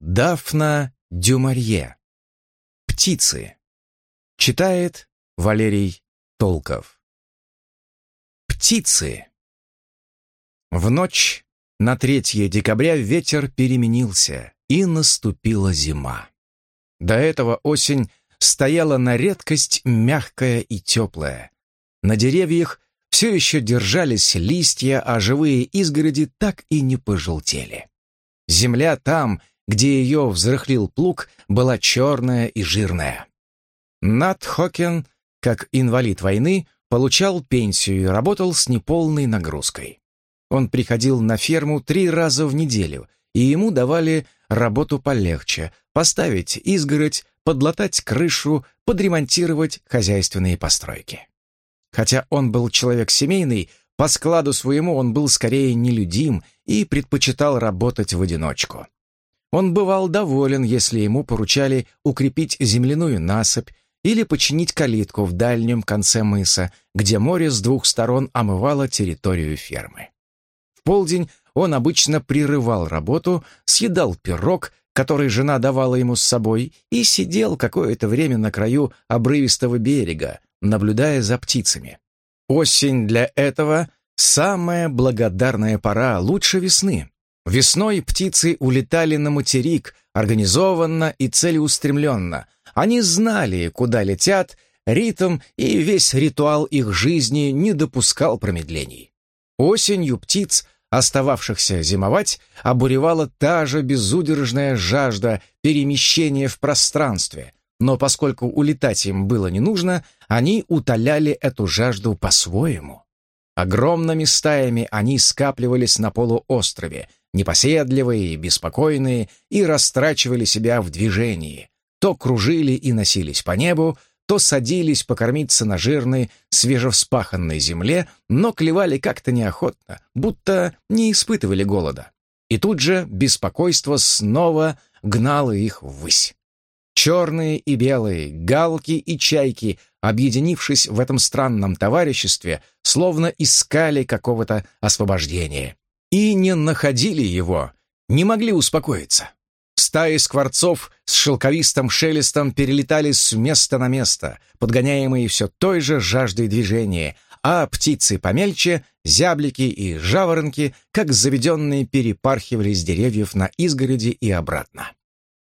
Дафна Дюмарье. Птицы. Читает Валерий Толков. Птицы. В ночь на 3 декабря ветер переменился, и наступила зима. До этого осень стояла на редкость мягкая и теплая. На деревьях все еще держались листья, а живые изгороди так и не пожелтели. Земля там, где ее взрыхлил плуг, была черная и жирная. Нат Хокен, как инвалид войны, получал пенсию и работал с неполной нагрузкой. Он приходил на ферму три раза в неделю, и ему давали работу полегче — поставить изгородь, подлатать крышу, подремонтировать хозяйственные постройки. Хотя он был человек семейный, по складу своему он был скорее нелюдим и предпочитал работать в одиночку. Он бывал доволен, если ему поручали укрепить земляную насыпь или починить калитку в дальнем конце мыса, где море с двух сторон омывало территорию фермы. В полдень он обычно прерывал работу, съедал пирог, который жена давала ему с собой, и сидел какое-то время на краю обрывистого берега, наблюдая за птицами. Осень для этого — самая благодарная пора, лучше весны. Весной птицы улетали на материк, организованно и целеустремленно. Они знали, куда летят, ритм и весь ритуал их жизни не допускал промедлений. Осенью птиц, остававшихся зимовать, обуревала та же безудержная жажда перемещения в пространстве, но поскольку улетать им было не нужно, они утоляли эту жажду по-своему. Огромными стаями они скапливались на полуострове, непоседливые, беспокойные, и растрачивали себя в движении. То кружили и носились по небу, то садились покормиться на жирной, свежевспаханной земле, но клевали как-то неохотно, будто не испытывали голода. И тут же беспокойство снова гнало их ввысь. Черные и белые, галки и чайки, объединившись в этом странном товариществе, словно искали какого-то освобождения. И не находили его, не могли успокоиться. Стаи скворцов с шелковистым шелестом перелетали с места на место, подгоняемые все той же жаждой движения, а птицы помельче, зяблики и жаворонки, как заведенные, перепархивали с деревьев на изгороди и обратно.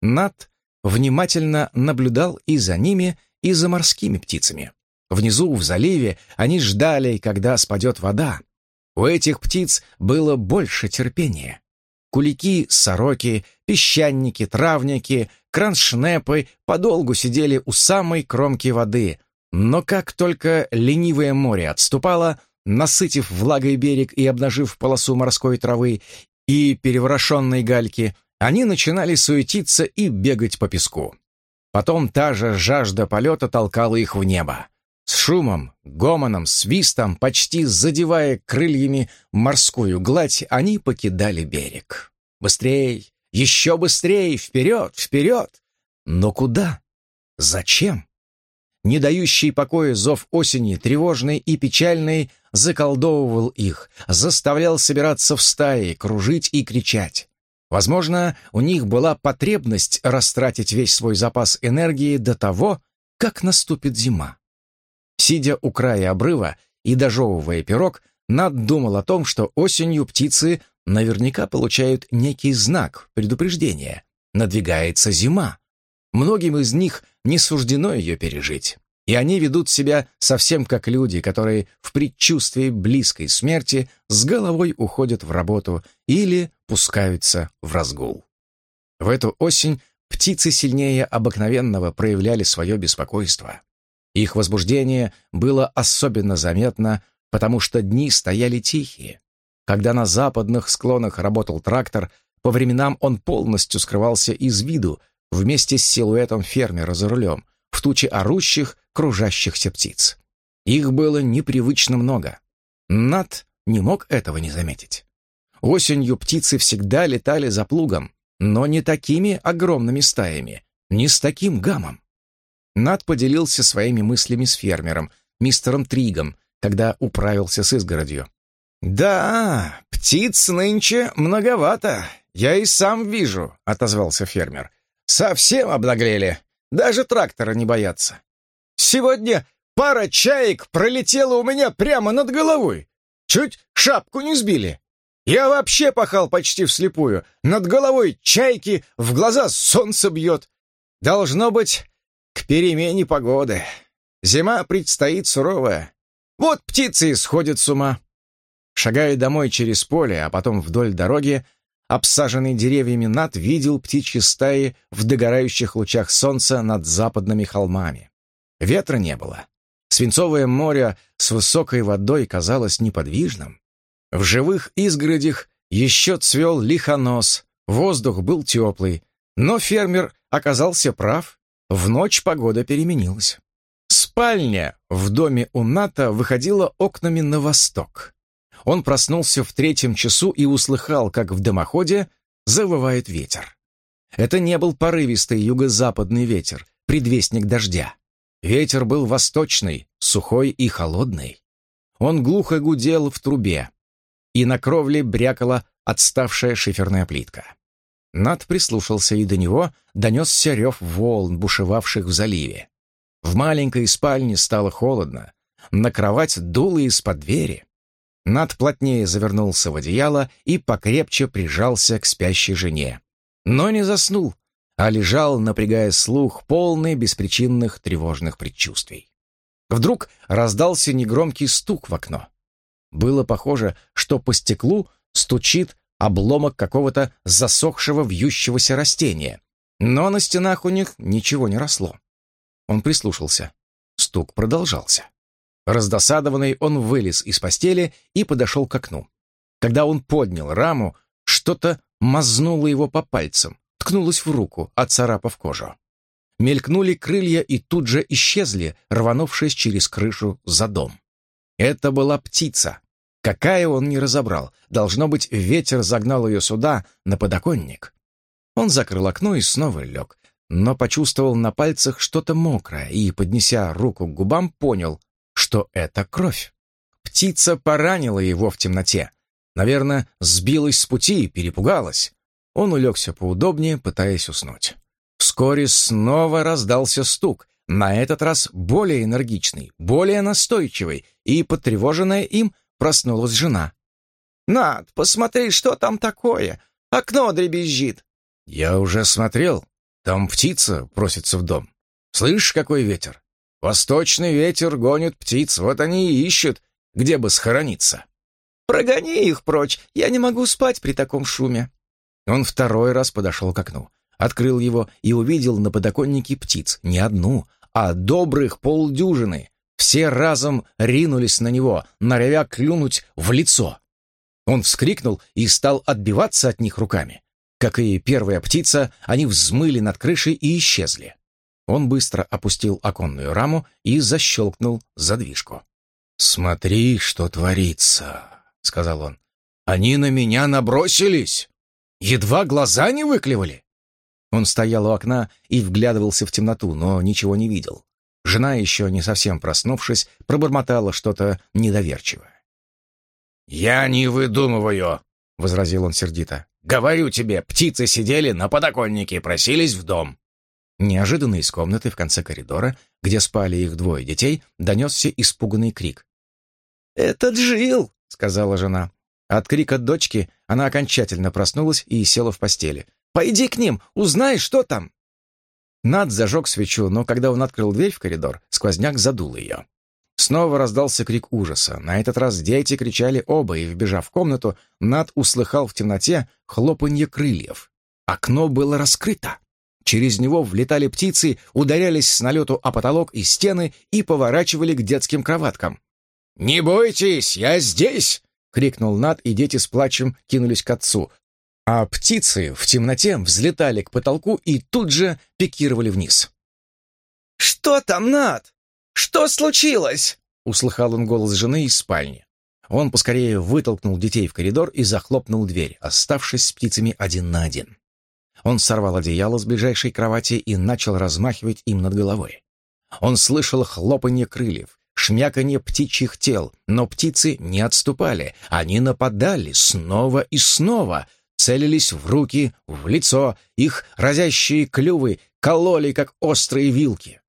Над внимательно наблюдал и за ними, и за морскими птицами. Внизу, в заливе, они ждали, когда спадет вода. У этих птиц было больше терпения. Кулики, сороки, песчаники, травники, краншнепы подолгу сидели у самой кромки воды, но как только ленивое море отступало, насытив влагой берег и обнажив полосу морской травы и переворошенной гальки, они начинали суетиться и бегать по песку. Потом та же жажда полета толкала их в небо. С шумом, гомоном, свистом, почти задевая крыльями морскую гладь, они покидали берег. Быстрей, еще быстрее, вперед, вперед! Но куда? Зачем? Не дающий покоя зов осени, тревожный и печальный, заколдовывал их, заставлял собираться в стаи, кружить и кричать. Возможно, у них была потребность растратить весь свой запас энергии до того, как наступит зима. Сидя у края обрыва и дожевывая пирог, Над думал о том, что осенью птицы наверняка получают некий знак, предупреждения. Надвигается зима. Многим из них не суждено ее пережить. И они ведут себя совсем как люди, которые в предчувствии близкой смерти с головой уходят в работу или пускаются в разгул. В эту осень птицы сильнее обыкновенного проявляли свое беспокойство. Их возбуждение было особенно заметно, потому что дни стояли тихие. Когда на западных склонах работал трактор, по временам он полностью скрывался из виду вместе с силуэтом фермера за рулем, в туче орущих, кружащихся птиц. Их было непривычно много. Над не мог этого не заметить. Осенью птицы всегда летали за плугом, но не такими огромными стаями, не с таким гамом. Над поделился своими мыслями с фермером, мистером Тригом, когда управился с изгородью. «Да, птиц нынче многовато. я и сам вижу», — отозвался фермер. «Совсем обнаглели. Даже трактора не боятся. Сегодня пара чаек пролетела у меня прямо над головой. Чуть шапку не сбили. Я вообще пахал почти вслепую. Над головой чайки, в глаза солнце бьет. Должно быть, к перемене погоды. Зима предстоит суровая. Вот птицы и сходят с ума. Шагая домой через поле, а потом вдоль дороги, обсаженный деревьями над видел птичьи стаи в догорающих лучах солнца над западными холмами. Ветра не было. Свинцовое море с высокой водой казалось неподвижным. В живых изгородях еще цвел лихонос, воздух был теплый, но фермер оказался прав, в ночь погода переменилась. Спальня в доме у Ната выходила окнами на восток. Он проснулся в третьем часу и услыхал, как в дымоходе завывает ветер. Это не был порывистый юго-западный ветер, предвестник дождя. Ветер был восточный, сухой и холодный. Он глухо гудел в трубе, и на кровле брякала отставшая шиферная плитка. Над прислушался, и до него донесся рев волн, бушевавших в заливе. В маленькой спальне стало холодно. На кровать дуло из-под двери. Над плотнее завернулся в одеяло и покрепче прижался к спящей жене. Но не заснул, а лежал, напрягая слух, полный беспричинных тревожных предчувствий. Вдруг раздался негромкий стук в окно. Было похоже, что по стеклу стучит обломок какого-то засохшего вьющегося растения, но на стенах у них ничего не росло. Он прислушался. Стук продолжался. Раздосадованный, он вылез из постели и подошел к окну. Когда он поднял раму, что-то мазнуло его по пальцам, ткнулось в руку, отцарапав кожу. Мелькнули крылья и тут же исчезли, рванувшись через крышу за дом. Это была птица, Какая он не разобрал. Должно быть, ветер загнал ее сюда, на подоконник. Он закрыл окно и снова лег, но почувствовал на пальцах что-то мокрое и, поднеся руку к губам, понял, что это кровь. Птица поранила его в темноте. Наверное, сбилась с пути и перепугалась. Он улегся поудобнее, пытаясь уснуть. Вскоре снова раздался стук, на этот раз более энергичный, более настойчивый, и, потревоженная им, проснулась жена. «Над, посмотри, что там такое! Окно дребезжит!» «Я уже смотрел. Там птица просится в дом. Слышишь, какой ветер? Восточный ветер гонит птиц, вот они и ищут, где бы схорониться». «Прогони их прочь, я не могу спать при таком шуме». Он второй раз подошел к окну, открыл его и увидел на подоконнике птиц, не одну, а добрых полдюжины, все разом ринулись на него, норовя клюнуть в лицо. Он вскрикнул и стал отбиваться от них руками. Как и первая птица, они взмыли над крышей и исчезли. Он быстро опустил оконную раму и защелкнул задвижку. «Смотри, что творится», — сказал он. «Они на меня набросились! Едва глаза не выклевали!» Он стоял у окна и вглядывался в темноту, но ничего не видел. Жена, еще не совсем проснувшись, пробормотала что-то недоверчивое. «Я не выдумываю», — возразил он сердито. «Говорю тебе, птицы сидели на подоконнике и просились в дом». Неожиданно из комнаты в конце коридора, где спали их двое детей, донесся испуганный крик. «Это Джил», — сказала жена. От крика дочки она окончательно проснулась и села в постели. «Пойди к ним, узнай, что там». Над зажег свечу, но когда он открыл дверь в коридор, сквозняк задул ее. Снова раздался крик ужаса. На этот раз дети кричали оба, и, вбежав в комнату, Над услыхал в темноте хлопанье крыльев. Окно было раскрыто. Через него влетали птицы, ударялись с налету о потолок и стены и поворачивали к детским кроваткам. «Не бойтесь, я здесь!» — крикнул Над, и дети с плачем кинулись к отцу, а птицы в темноте взлетали к потолку и тут же пикировали вниз. «Что там, Над? Что случилось?» — услыхал он голос жены из спальни. Он поскорее вытолкнул детей в коридор и захлопнул дверь, оставшись с птицами один на один. Он сорвал одеяло с ближайшей кровати и начал размахивать им над головой. Он слышал хлопанье крыльев, шмяканье птичьих тел, но птицы не отступали, они нападали снова и снова, целились в руки, в лицо, их разящие клювы кололи, как острые вилки.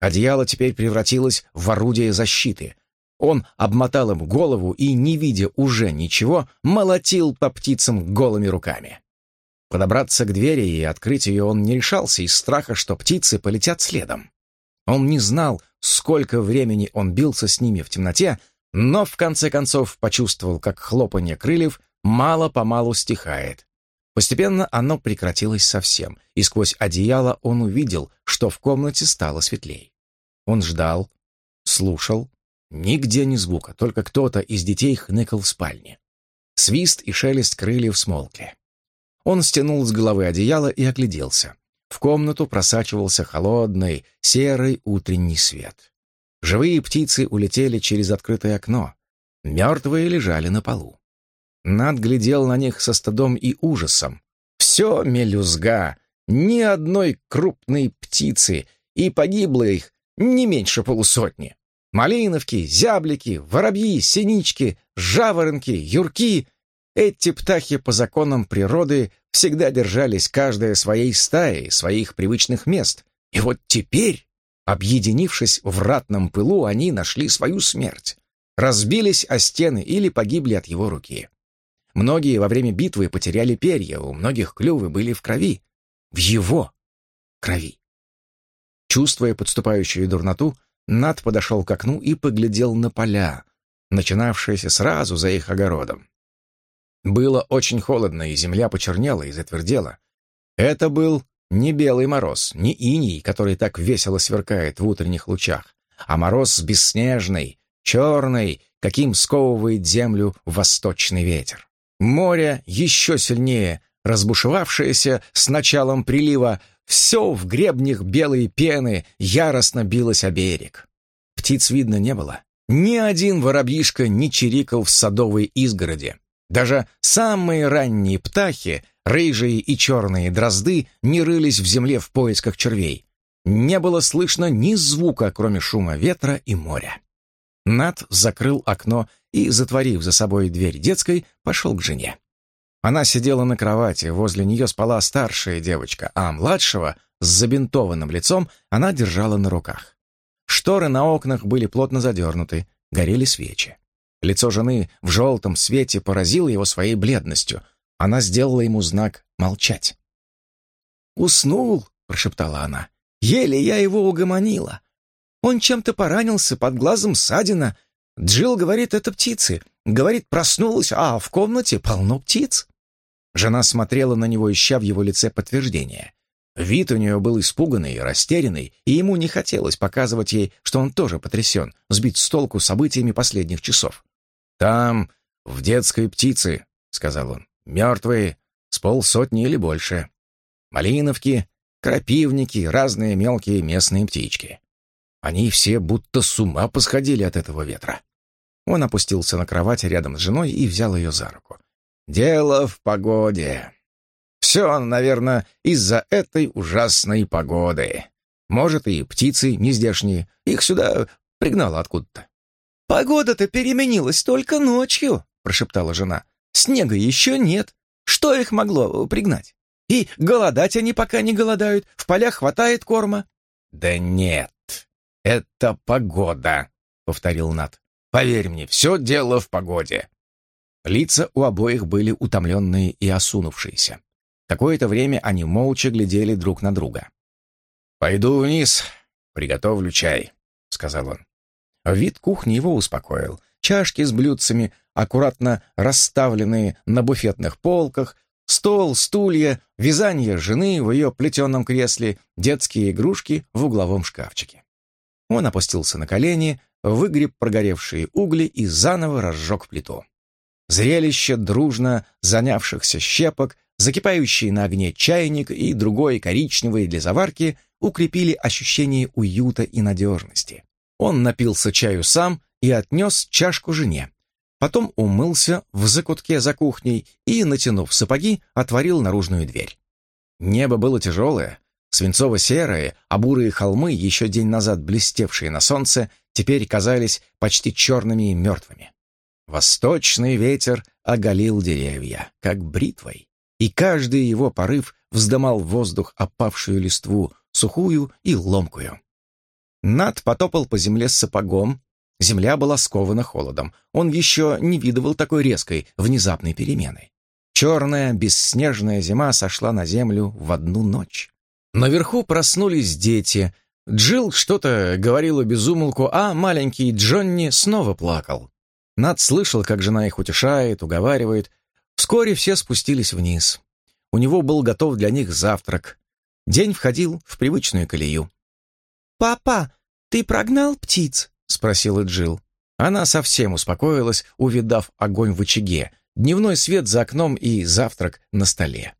Одеяло теперь превратилось в орудие защиты. Он обмотал им голову и, не видя уже ничего, молотил по птицам голыми руками. Подобраться к двери и открыть ее он не решался из страха, что птицы полетят следом. Он не знал, сколько времени он бился с ними в темноте, но в конце концов почувствовал, как хлопанье крыльев мало-помалу стихает. Постепенно оно прекратилось совсем, и сквозь одеяло он увидел, что в комнате стало светлей. Он ждал, слушал, нигде ни звука, только кто-то из детей хныкал в спальне. Свист и шелест крыльев смолкли. Он стянул с головы одеяло и огляделся. В комнату просачивался холодный, серый утренний свет. Живые птицы улетели через открытое окно. Мертвые лежали на полу. Над глядел на них со стыдом и ужасом. Все мелюзга, ни одной крупной птицы, и погибло их не меньше полусотни. Малиновки, зяблики, воробьи, синички, жаворонки, юрки — эти птахи по законам природы всегда держались каждая своей стаей, своих привычных мест. И вот теперь, объединившись в ратном пылу, они нашли свою смерть. Разбились о стены или погибли от его руки. Многие во время битвы потеряли перья, у многих клювы были в крови. В его крови. Чувствуя подступающую дурноту, Над подошел к окну и поглядел на поля, начинавшиеся сразу за их огородом. Было очень холодно, и земля почернела и затвердела. Это был не белый мороз, не иней, который так весело сверкает в утренних лучах, а мороз бесснежный, черный, каким сковывает землю восточный ветер. Море еще сильнее, разбушевавшееся с началом прилива, все в гребнях белой пены яростно билось о берег. Птиц видно не было. Ни один воробьишка не чирикал в садовой изгороди. Даже самые ранние птахи, рыжие и черные дрозды, не рылись в земле в поисках червей. Не было слышно ни звука, кроме шума ветра и моря. Нат закрыл окно и, затворив за собой дверь детской, пошел к жене. Она сидела на кровати, возле нее спала старшая девочка, а младшего, с забинтованным лицом, она держала на руках. Шторы на окнах были плотно задернуты, горели свечи. Лицо жены в желтом свете поразило его своей бледностью. Она сделала ему знак молчать. «Уснул», — прошептала она. «Еле я его угомонила. Он чем-то поранился, под глазом ссадина. Джилл говорит, это птицы. Говорит, проснулась, а в комнате полно птиц». Жена смотрела на него, ища в его лице подтверждение. Вид у нее был испуганный и растерянный, и ему не хотелось показывать ей, что он тоже потрясен, сбит с толку событиями последних часов. «Там, в детской птице», — сказал он, — «мертвые, с полсотни или больше. Малиновки, крапивники, разные мелкие местные птички. Они все будто с ума посходили от этого ветра». Он опустился на кровать рядом с женой и взял ее за руку. «Дело в погоде. Все, наверное, из-за этой ужасной погоды. Может, и птицы нездешние. Их сюда пригнало откуда-то. «Погода-то переменилась только ночью», — прошептала жена. «Снега еще нет. Что их могло пригнать? И голодать они пока не голодают, в полях хватает корма». «Да нет, это погода», — повторил Нат. «Поверь мне, все дело в погоде». Лица у обоих были утомленные и осунувшиеся. Какое-то время они молча глядели друг на друга. «Пойду вниз, приготовлю чай», — сказал он. Вид кухни его успокоил. Чашки с блюдцами, аккуратно расставленные на буфетных полках, стол, стулья, вязание жены в ее плетеном кресле, детские игрушки в угловом шкафчике. Он опустился на колени, выгреб прогоревшие угли и заново разжег плиту. Зрелище дружно занявшихся щепок, закипающий на огне чайник и другой коричневый для заварки укрепили ощущение уюта и надежности. Он напился чаю сам и отнес чашку жене. Потом умылся в закутке за кухней и, натянув сапоги, отворил наружную дверь. Небо было тяжелое, свинцово-серое, а бурые холмы, еще день назад блестевшие на солнце, теперь казались почти черными и мертвыми. Восточный ветер оголил деревья, как бритвой. и каждый его порыв вздымал в воздух опавшую листву, сухую и ломкую. Над потопал по земле с сапогом. Земля была скована холодом. Он еще не видывал такой резкой, внезапной перемены. Черная, бесснежная зима сошла на землю в одну ночь. Наверху проснулись дети. Джилл что-то говорила безумолку, а маленький Джонни снова плакал. Над слышал, как жена их утешает, уговаривает. Вскоре все спустились вниз. У него был готов для них завтрак. День входил в привычную колею. «Папа, ты прогнал птиц?» — спросила Джилл. Она совсем успокоилась, увидав огонь в очаге, дневной свет за окном и завтрак на столе.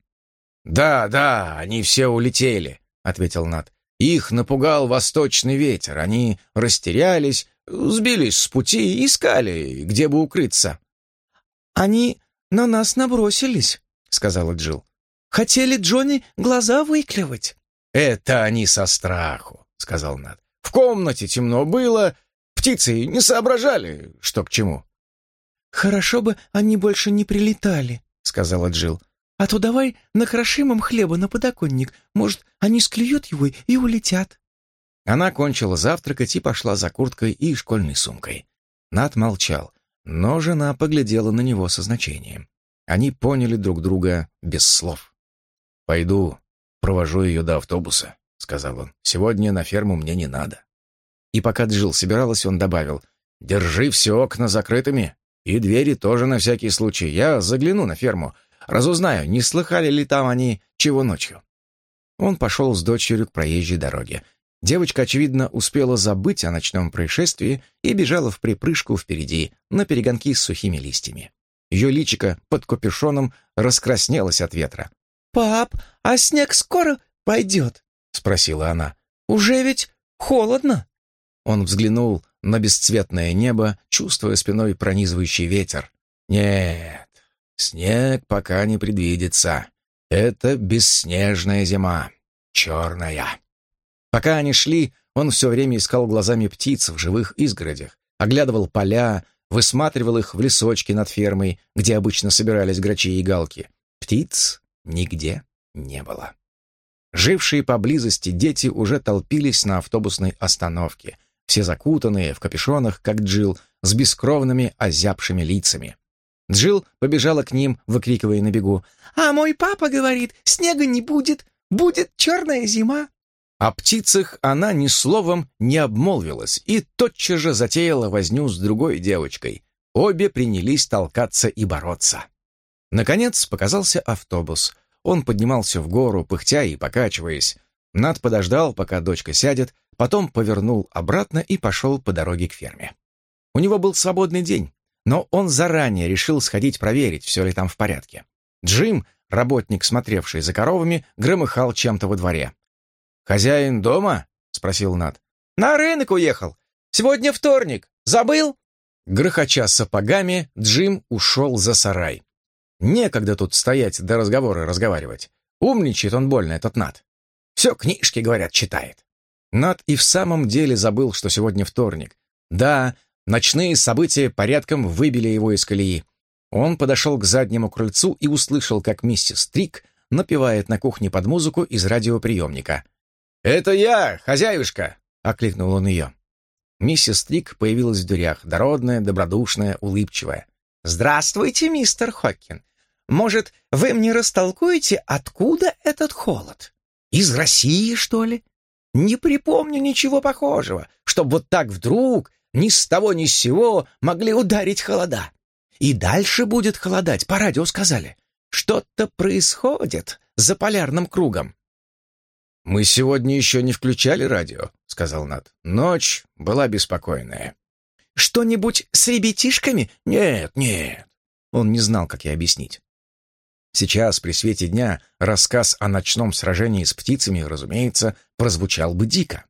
«Да, да, они все улетели», — ответил Нат. «Их напугал восточный ветер. Они растерялись, сбились с пути и искали, где бы укрыться». «Они на нас набросились», — сказала Джилл. «Хотели Джонни глаза выклевать». «Это они со страху. — сказал Над. «В комнате темно было, птицы не соображали, что к чему». «Хорошо бы они больше не прилетали», — сказала Джил. «А то давай накрошим им хлеба на подоконник. Может, они склюют его и улетят». Она кончила завтракать и пошла за курткой и школьной сумкой. Над молчал, но жена поглядела на него со значением. Они поняли друг друга без слов. «Пойду, провожу ее до автобуса», — сказал он. «Сегодня на ферму мне не надо». И пока Джилл собиралась, он добавил. «Держи все окна закрытыми. И двери тоже на всякий случай. Я загляну на ферму. Разузнаю, не слыхали ли там они чего ночью». Он пошел с дочерью к проезжей дороге. Девочка, очевидно, успела забыть о ночном происшествии и бежала в припрыжку впереди, на перегонки с сухими листьями. Ее личико под капюшоном раскраснелось от ветра. «Пап, а снег скоро пойдет?» — спросила она. «Уже ведь холодно». Он взглянул на бесцветное небо, чувствуя спиной пронизывающий ветер. «Нет, снег пока не предвидится. Это бесснежная зима, черная». Пока они шли, он все время искал глазами птиц в живых изгородях, оглядывал поля, высматривал их в лесочке над фермой, где обычно собирались грачи и галки. Птиц нигде не было. Жившие поблизости дети уже толпились на автобусной остановке, все закутанные в капюшонах, как Джил, с бескровными озябшими лицами. Джил побежала к ним, выкрикивая на бегу. «А мой папа говорит, снега не будет, будет черная зима». О птицах она ни словом не обмолвилась и тотчас же затеяла возню с другой девочкой. Обе принялись толкаться и бороться. Наконец показался автобус — он поднимался в гору, пыхтя и покачиваясь. Над подождал, пока дочка сядет, потом повернул обратно и пошел по дороге к ферме. У него был свободный день, но он заранее решил сходить проверить, все ли там в порядке. Джим, работник, смотревший за коровами, громыхал чем-то во дворе. «Хозяин дома?» — спросил Над. «На рынок уехал. Сегодня вторник. Забыл?» Грохоча сапогами, Джим ушел за сарай. Некогда тут стоять до разговора разговаривать. Умничает он больно, этот Над. Все книжки, говорят, читает. Над и в самом деле забыл, что сегодня вторник. Да, ночные события порядком выбили его из колеи. Он подошел к заднему крыльцу и услышал, как миссис Трик напевает на кухне под музыку из радиоприемника. «Это я, хозяюшка!» — окликнул он ее. Миссис Трик появилась в дверях, дородная, добродушная, улыбчивая. «Здравствуйте, мистер Хоккин. Может, вы мне растолкуете, откуда этот холод? Из России, что ли? Не припомню ничего похожего, чтобы вот так вдруг, ни с того ни с сего, могли ударить холода. И дальше будет холодать, по радио сказали. Что-то происходит за полярным кругом. «Мы сегодня еще не включали радио», — сказал Нат. «Ночь была беспокойная». «Что-нибудь с ребятишками?» «Нет, нет». Он не знал, как ей объяснить. Сейчас, при свете дня, рассказ о ночном сражении с птицами, разумеется, прозвучал бы дико.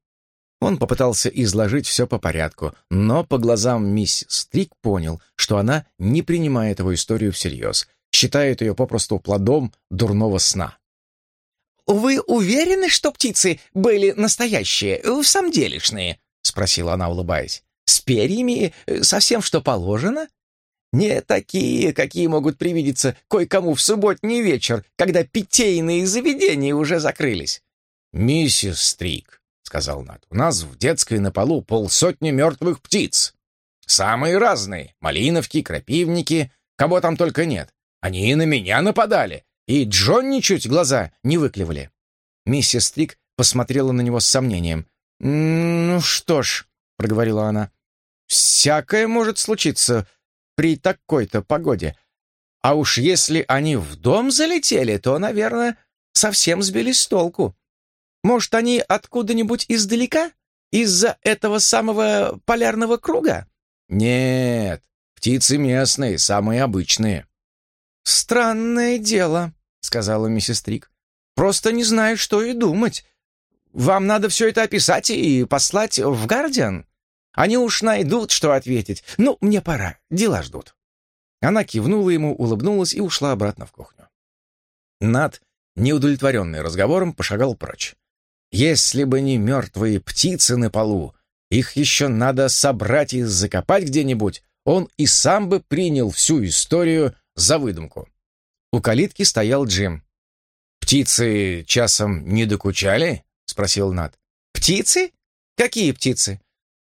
Он попытался изложить все по порядку, но по глазам мисс Стрик понял, что она не принимает его историю всерьез, считает ее попросту плодом дурного сна. «Вы уверены, что птицы были настоящие, в самом делешные?» — спросила она, улыбаясь. «С перьями, совсем что положено?» Не такие, какие могут привидеться кое-кому в субботний вечер, когда питейные заведения уже закрылись. «Миссис Стрик», — сказал Нат, — «у нас в детской на полу полсотни мертвых птиц. Самые разные — малиновки, крапивники, кого там только нет. Они и на меня нападали, и Джонни чуть глаза не выклевали». Миссис Стрик посмотрела на него с сомнением. «Ну что ж», — проговорила она, — «всякое может случиться при такой-то погоде. А уж если они в дом залетели, то, наверное, совсем сбились с толку. Может, они откуда-нибудь издалека? Из-за этого самого полярного круга? Нет, птицы местные, самые обычные. Странное дело, сказала миссис Трик. Просто не знаю, что и думать. Вам надо все это описать и послать в Гардиан. Они уж найдут, что ответить. Ну, мне пора, дела ждут. Она кивнула ему, улыбнулась и ушла обратно в кухню. Над, неудовлетворенный разговором, пошагал прочь. Если бы не мертвые птицы на полу, их еще надо собрать и закопать где-нибудь, он и сам бы принял всю историю за выдумку. У калитки стоял Джим. «Птицы часом не докучали?» — спросил Нат. «Птицы? Какие птицы?»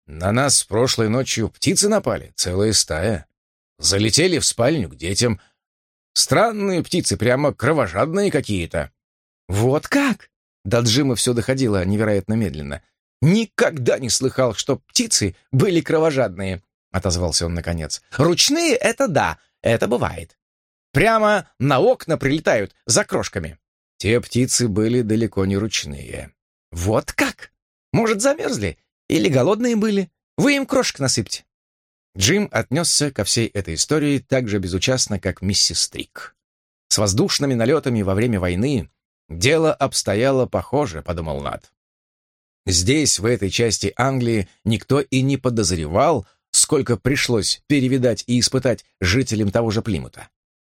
«На нас прошлой ночью птицы напали, целая стая. Залетели в спальню к детям. Странные птицы, прямо кровожадные какие-то». «Вот как?» До Джима все доходило невероятно медленно. «Никогда не слыхал, что птицы были кровожадные», — отозвался он наконец. «Ручные — это да, это бывает. Прямо на окна прилетают за крошками». Те птицы были далеко не ручные. «Вот как? Может, замерзли? Или голодные были? Вы им крошек насыпьте». Джим отнесся ко всей этой истории так же безучастно, как миссис Стрик. С воздушными налетами во время войны Дело обстояло похоже, подумал Нат. Здесь, в этой части Англии, никто и не подозревал, сколько пришлось перевидать и испытать жителям того же Плимута.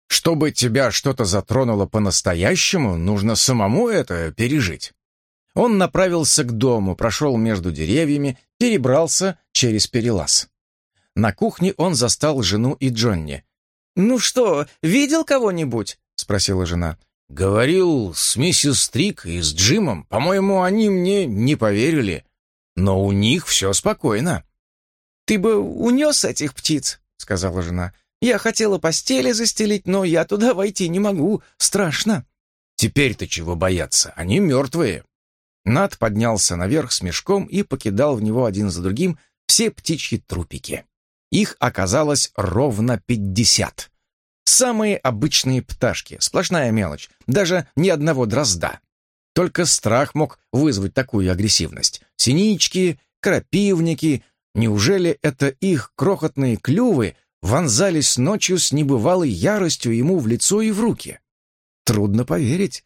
Чтобы тебя что-то затронуло по-настоящему, нужно самому это пережить. Он направился к дому, прошел между деревьями, перебрался через перелаз. На кухне он застал жену и Джонни. «Ну что, видел кого-нибудь?» — спросила жена. Говорил с миссис Стрик и с Джимом. По-моему, они мне не поверили. Но у них все спокойно. «Ты бы унес этих птиц», — сказала жена. «Я хотела постели застелить, но я туда войти не могу. Страшно». «Теперь-то чего бояться? Они мертвые». Над поднялся наверх с мешком и покидал в него один за другим все птичьи трупики. Их оказалось ровно пятьдесят. Самые обычные пташки, сплошная мелочь, даже ни одного дрозда. Только страх мог вызвать такую агрессивность. Синички, крапивники, неужели это их крохотные клювы вонзались ночью с небывалой яростью ему в лицо и в руки? Трудно поверить.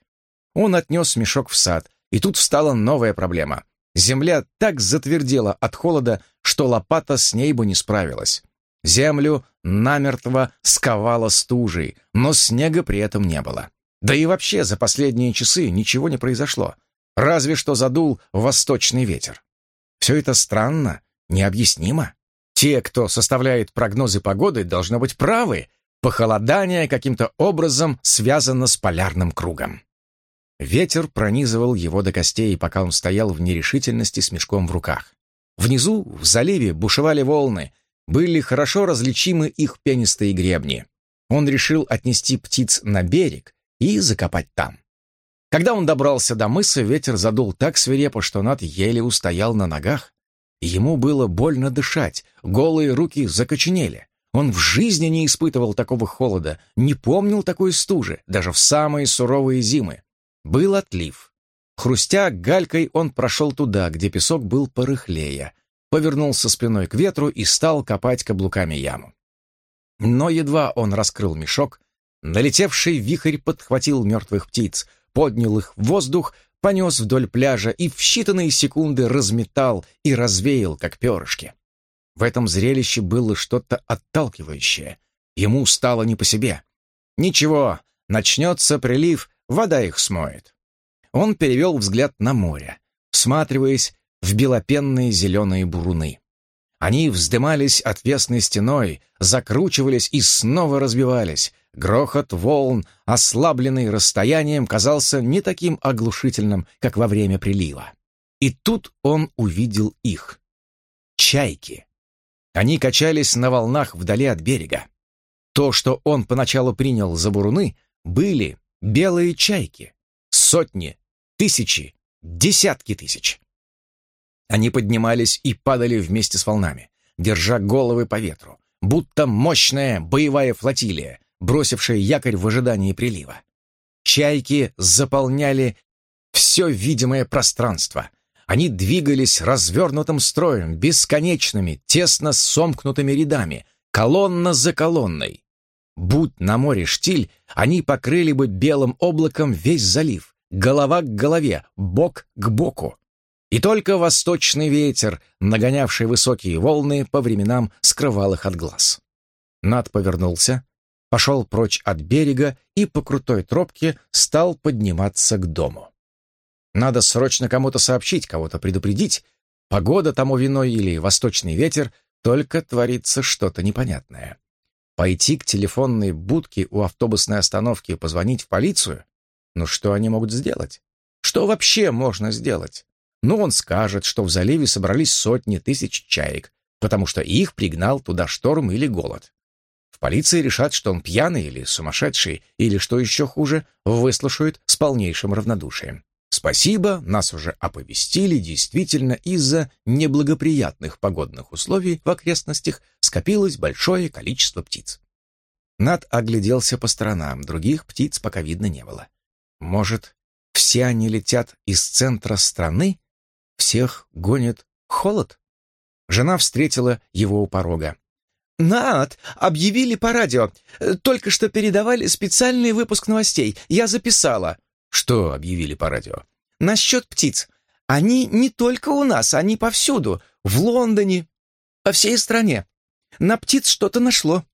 Он отнес мешок в сад, и тут встала новая проблема. Земля так затвердела от холода, что лопата с ней бы не справилась. Землю намертво сковало стужей, но снега при этом не было. Да и вообще за последние часы ничего не произошло, разве что задул восточный ветер. Все это странно, необъяснимо. Те, кто составляет прогнозы погоды, должны быть правы. Похолодание каким-то образом связано с полярным кругом. Ветер пронизывал его до костей, пока он стоял в нерешительности с мешком в руках. Внизу, в заливе, бушевали волны — были хорошо различимы их пенистые гребни. Он решил отнести птиц на берег и закопать там. Когда он добрался до мыса, ветер задул так свирепо, что Нат еле устоял на ногах. Ему было больно дышать, голые руки закоченели. Он в жизни не испытывал такого холода, не помнил такой стужи, даже в самые суровые зимы. Был отлив. Хрустя галькой, он прошел туда, где песок был порыхлее, повернулся спиной к ветру и стал копать каблуками яму. Но едва он раскрыл мешок, налетевший вихрь подхватил мертвых птиц, поднял их в воздух, понес вдоль пляжа и в считанные секунды разметал и развеял, как перышки. В этом зрелище было что-то отталкивающее. Ему стало не по себе. Ничего, начнется прилив, вода их смоет. Он перевел взгляд на море, всматриваясь в белопенные зеленые буруны. Они вздымались отвесной стеной, закручивались и снова разбивались. Грохот волн, ослабленный расстоянием, казался не таким оглушительным, как во время прилива. И тут он увидел их. Чайки. Они качались на волнах вдали от берега. То, что он поначалу принял за буруны, были белые чайки. Сотни, тысячи, десятки тысяч. Они поднимались и падали вместе с волнами, держа головы по ветру, будто мощная боевая флотилия, бросившая якорь в ожидании прилива. Чайки заполняли все видимое пространство. Они двигались развернутым строем, бесконечными, тесно сомкнутыми рядами, колонна за колонной. Будь на море штиль, они покрыли бы белым облаком весь залив, голова к голове, бок к боку. И только восточный ветер, нагонявший высокие волны, по временам скрывал их от глаз. Над повернулся, пошел прочь от берега и по крутой тропке стал подниматься к дому. Надо срочно кому-то сообщить, кого-то предупредить. Погода тому виной или восточный ветер, только творится что-то непонятное. Пойти к телефонной будке у автобусной остановки и позвонить в полицию? Ну что они могут сделать? Что вообще можно сделать? Ну, он скажет, что в заливе собрались сотни тысяч чаек, потому что их пригнал туда шторм или голод. В полиции решат, что он пьяный или сумасшедший, или, что еще хуже, выслушают с полнейшим равнодушием. Спасибо, нас уже оповестили, действительно, из-за неблагоприятных погодных условий в окрестностях скопилось большое количество птиц. Над огляделся по сторонам, других птиц пока видно не было. Может, все они летят из центра страны всех гонит холод? Жена встретила его у порога. «Над, объявили по радио. Только что передавали специальный выпуск новостей. Я записала». «Что объявили по радио?» «Насчет птиц. Они не только у нас, они повсюду. В Лондоне, по всей стране. На птиц что-то нашло».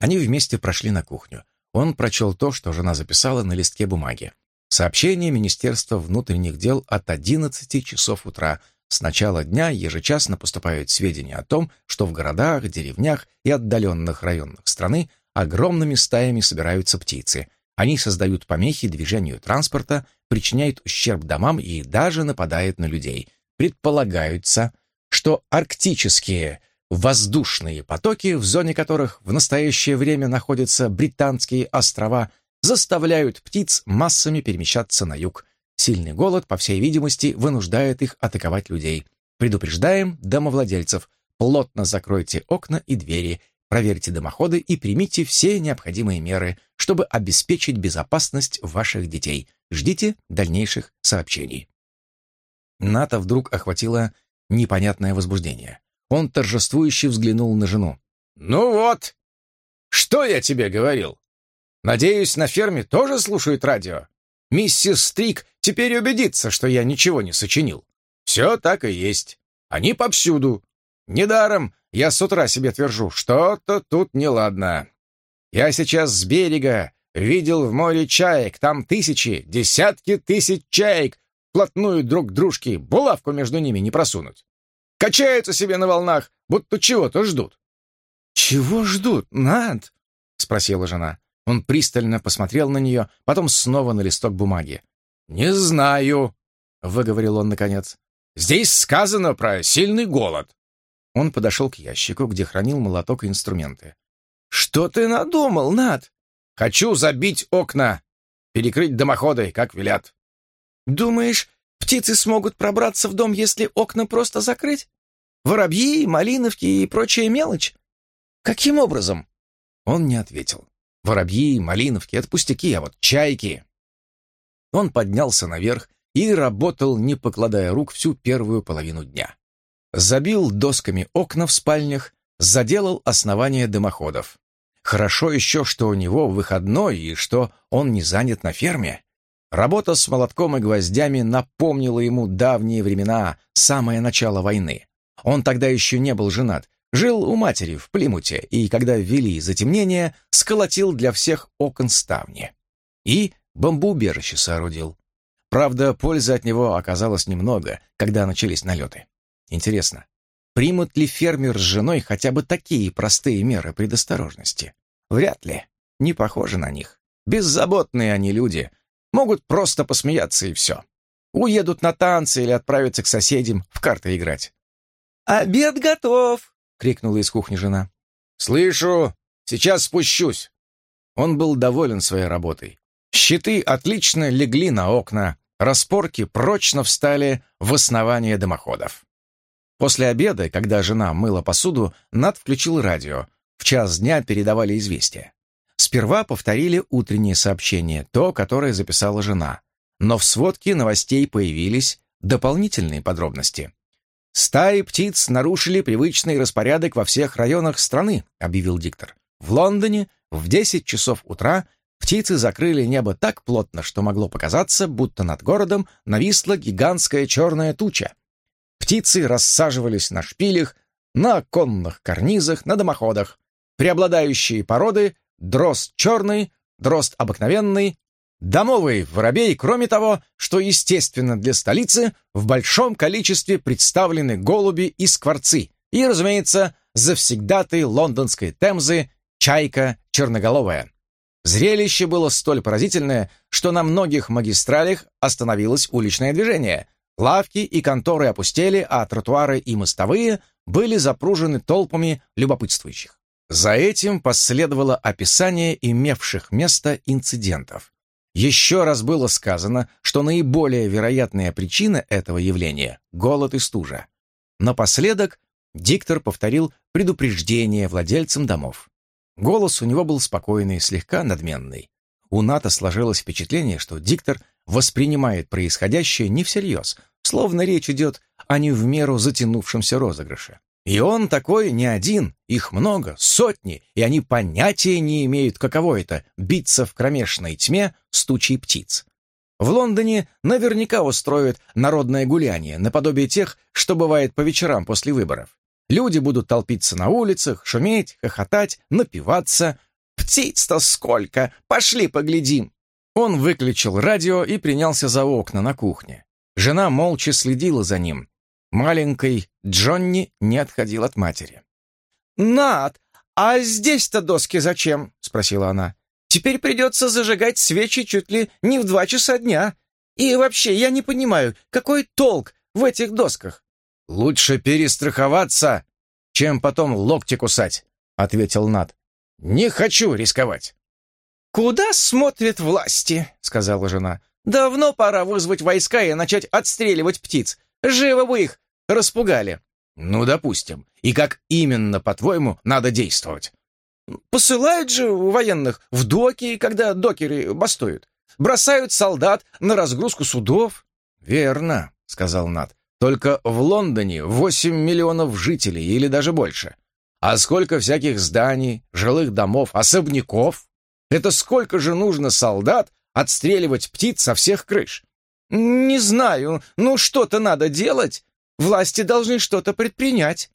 Они вместе прошли на кухню. Он прочел то, что жена записала на листке бумаги. Сообщение Министерства внутренних дел от 11 часов утра. С начала дня ежечасно поступают сведения о том, что в городах, деревнях и отдаленных районах страны огромными стаями собираются птицы. Они создают помехи движению транспорта, причиняют ущерб домам и даже нападают на людей. Предполагается, что арктические воздушные потоки, в зоне которых в настоящее время находятся британские острова, заставляют птиц массами перемещаться на юг. Сильный голод, по всей видимости, вынуждает их атаковать людей. Предупреждаем домовладельцев. Плотно закройте окна и двери, проверьте дымоходы и примите все необходимые меры, чтобы обеспечить безопасность ваших детей. Ждите дальнейших сообщений. Ната вдруг охватило непонятное возбуждение. Он торжествующе взглянул на жену. «Ну вот! Что я тебе говорил? Надеюсь, на ферме тоже слушают радио. Миссис Стрик теперь убедится, что я ничего не сочинил. Все так и есть. Они повсюду. Недаром я с утра себе твержу, что-то тут неладно. Я сейчас с берега видел в море чаек, там тысячи, десятки тысяч чаек, вплотную друг к дружке, булавку между ними не просунуть. Качаются себе на волнах, будто чего-то ждут. «Чего ждут, Над?» — спросила жена. Он пристально посмотрел на нее, потом снова на листок бумаги. «Не знаю», — выговорил он наконец. «Здесь сказано про сильный голод». Он подошел к ящику, где хранил молоток и инструменты. «Что ты надумал, Над?» «Хочу забить окна, перекрыть дымоходы, как велят». «Думаешь, птицы смогут пробраться в дом, если окна просто закрыть? Воробьи, малиновки и прочая мелочь? Каким образом?» Он не ответил. Воробьи, малиновки — это пустяки, а вот чайки... Он поднялся наверх и работал, не покладая рук, всю первую половину дня. Забил досками окна в спальнях, заделал основание дымоходов. Хорошо еще, что у него выходной и что он не занят на ферме. Работа с молотком и гвоздями напомнила ему давние времена, самое начало войны. Он тогда еще не был женат, Жил у матери в Плимуте, и когда ввели затемнение, сколотил для всех окон ставни. И бомбоубежище соорудил. Правда, пользы от него оказалось немного, когда начались налеты. Интересно, Примут ли фермер с женой хотя бы такие простые меры предосторожности? Вряд ли. Не похоже на них. Беззаботные они люди. Могут просто посмеяться и все. Уедут на танцы или отправятся к соседям в карты играть. «Обед готов!» — крикнула из кухни жена. «Слышу! Сейчас спущусь!» Он был доволен своей работой. Щиты отлично легли на окна, распорки прочно встали в основание дымоходов. После обеда, когда жена мыла посуду, Над включил радио. В час дня передавали известия. Сперва повторили утреннее сообщение, то, которое записала жена. Но в сводке новостей появились дополнительные подробности. «Стаи птиц нарушили привычный распорядок во всех районах страны», объявил диктор. «В Лондоне в 10 часов утра птицы закрыли небо так плотно, что могло показаться, будто над городом нависла гигантская черная туча. Птицы рассаживались на шпилях, на оконных карнизах, на дымоходах. Преобладающие породы — дрозд черный, дрозд обыкновенный, домовый воробей, кроме того, что естественно для столицы, в большом количестве представлены голуби и скворцы, и, разумеется, завсегдатые лондонской темзы чайка черноголовая. Зрелище было столь поразительное, что на многих магистралях остановилось уличное движение — Лавки и конторы опустели, а тротуары и мостовые были запружены толпами любопытствующих. За этим последовало описание имевших место инцидентов. Еще раз было сказано, что наиболее вероятная причина этого явления – голод и стужа. Напоследок диктор повторил предупреждение владельцам домов. Голос у него был спокойный, слегка надменный. У Ната сложилось впечатление, что диктор воспринимает происходящее не всерьез, словно речь идет о не в меру затянувшемся розыгрыше. И он такой не один, их много, сотни, и они понятия не имеют, каково это — биться в кромешной тьме с тучей птиц. В Лондоне наверняка устроят народное гуляние, наподобие тех, что бывает по вечерам после выборов. Люди будут толпиться на улицах, шуметь, хохотать, напиваться. «Птиц-то сколько! Пошли поглядим!» Он выключил радио и принялся за окна на кухне. Жена молча следила за ним. Маленький Джонни не отходил от матери. «Над, а здесь-то доски зачем?» — спросила она. «Теперь придется зажигать свечи чуть ли не в два часа дня. И вообще, я не понимаю, какой толк в этих досках?» «Лучше перестраховаться, чем потом локти кусать», — ответил Над. «Не хочу рисковать». «Куда смотрят власти?» — сказала жена. Давно пора вызвать войска и начать отстреливать птиц. Живо бы их распугали. Ну, допустим. И как именно, по-твоему, надо действовать? Посылают же военных в доки, когда докеры бастуют. Бросают солдат на разгрузку судов. Верно, сказал Нат. Только в Лондоне 8 миллионов жителей или даже больше. А сколько всяких зданий, жилых домов, особняков? Это сколько же нужно солдат, отстреливать птиц со всех крыш. «Не знаю. Ну, что-то надо делать. Власти должны что-то предпринять».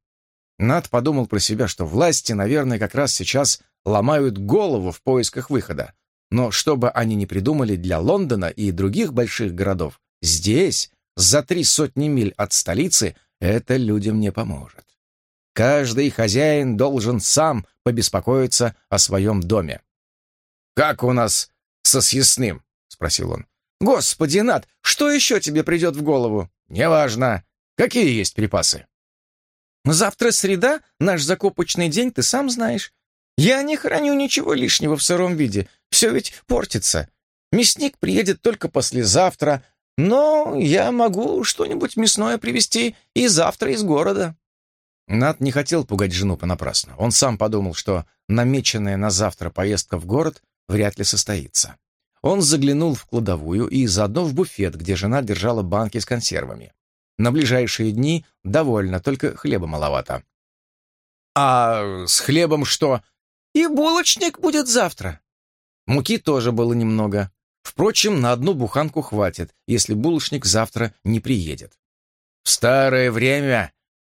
Над подумал про себя, что власти, наверное, как раз сейчас ломают голову в поисках выхода. Но что бы они ни придумали для Лондона и других больших городов, здесь, за три сотни миль от столицы, это людям не поможет. Каждый хозяин должен сам побеспокоиться о своем доме. «Как у нас со съестным?» — спросил он. «Господи, Над, что еще тебе придет в голову?» «Неважно. Какие есть припасы?» «Завтра среда, наш закупочный день, ты сам знаешь. Я не храню ничего лишнего в сыром виде, все ведь портится. Мясник приедет только послезавтра, но я могу что-нибудь мясное привезти и завтра из города». Над не хотел пугать жену понапрасну. Он сам подумал, что намеченная на завтра поездка в город вряд ли состоится. Он заглянул в кладовую и заодно в буфет, где жена держала банки с консервами. На ближайшие дни довольно, только хлеба маловато. «А с хлебом что?» «И булочник будет завтра». Муки тоже было немного. Впрочем, на одну буханку хватит, если булочник завтра не приедет. «В старое время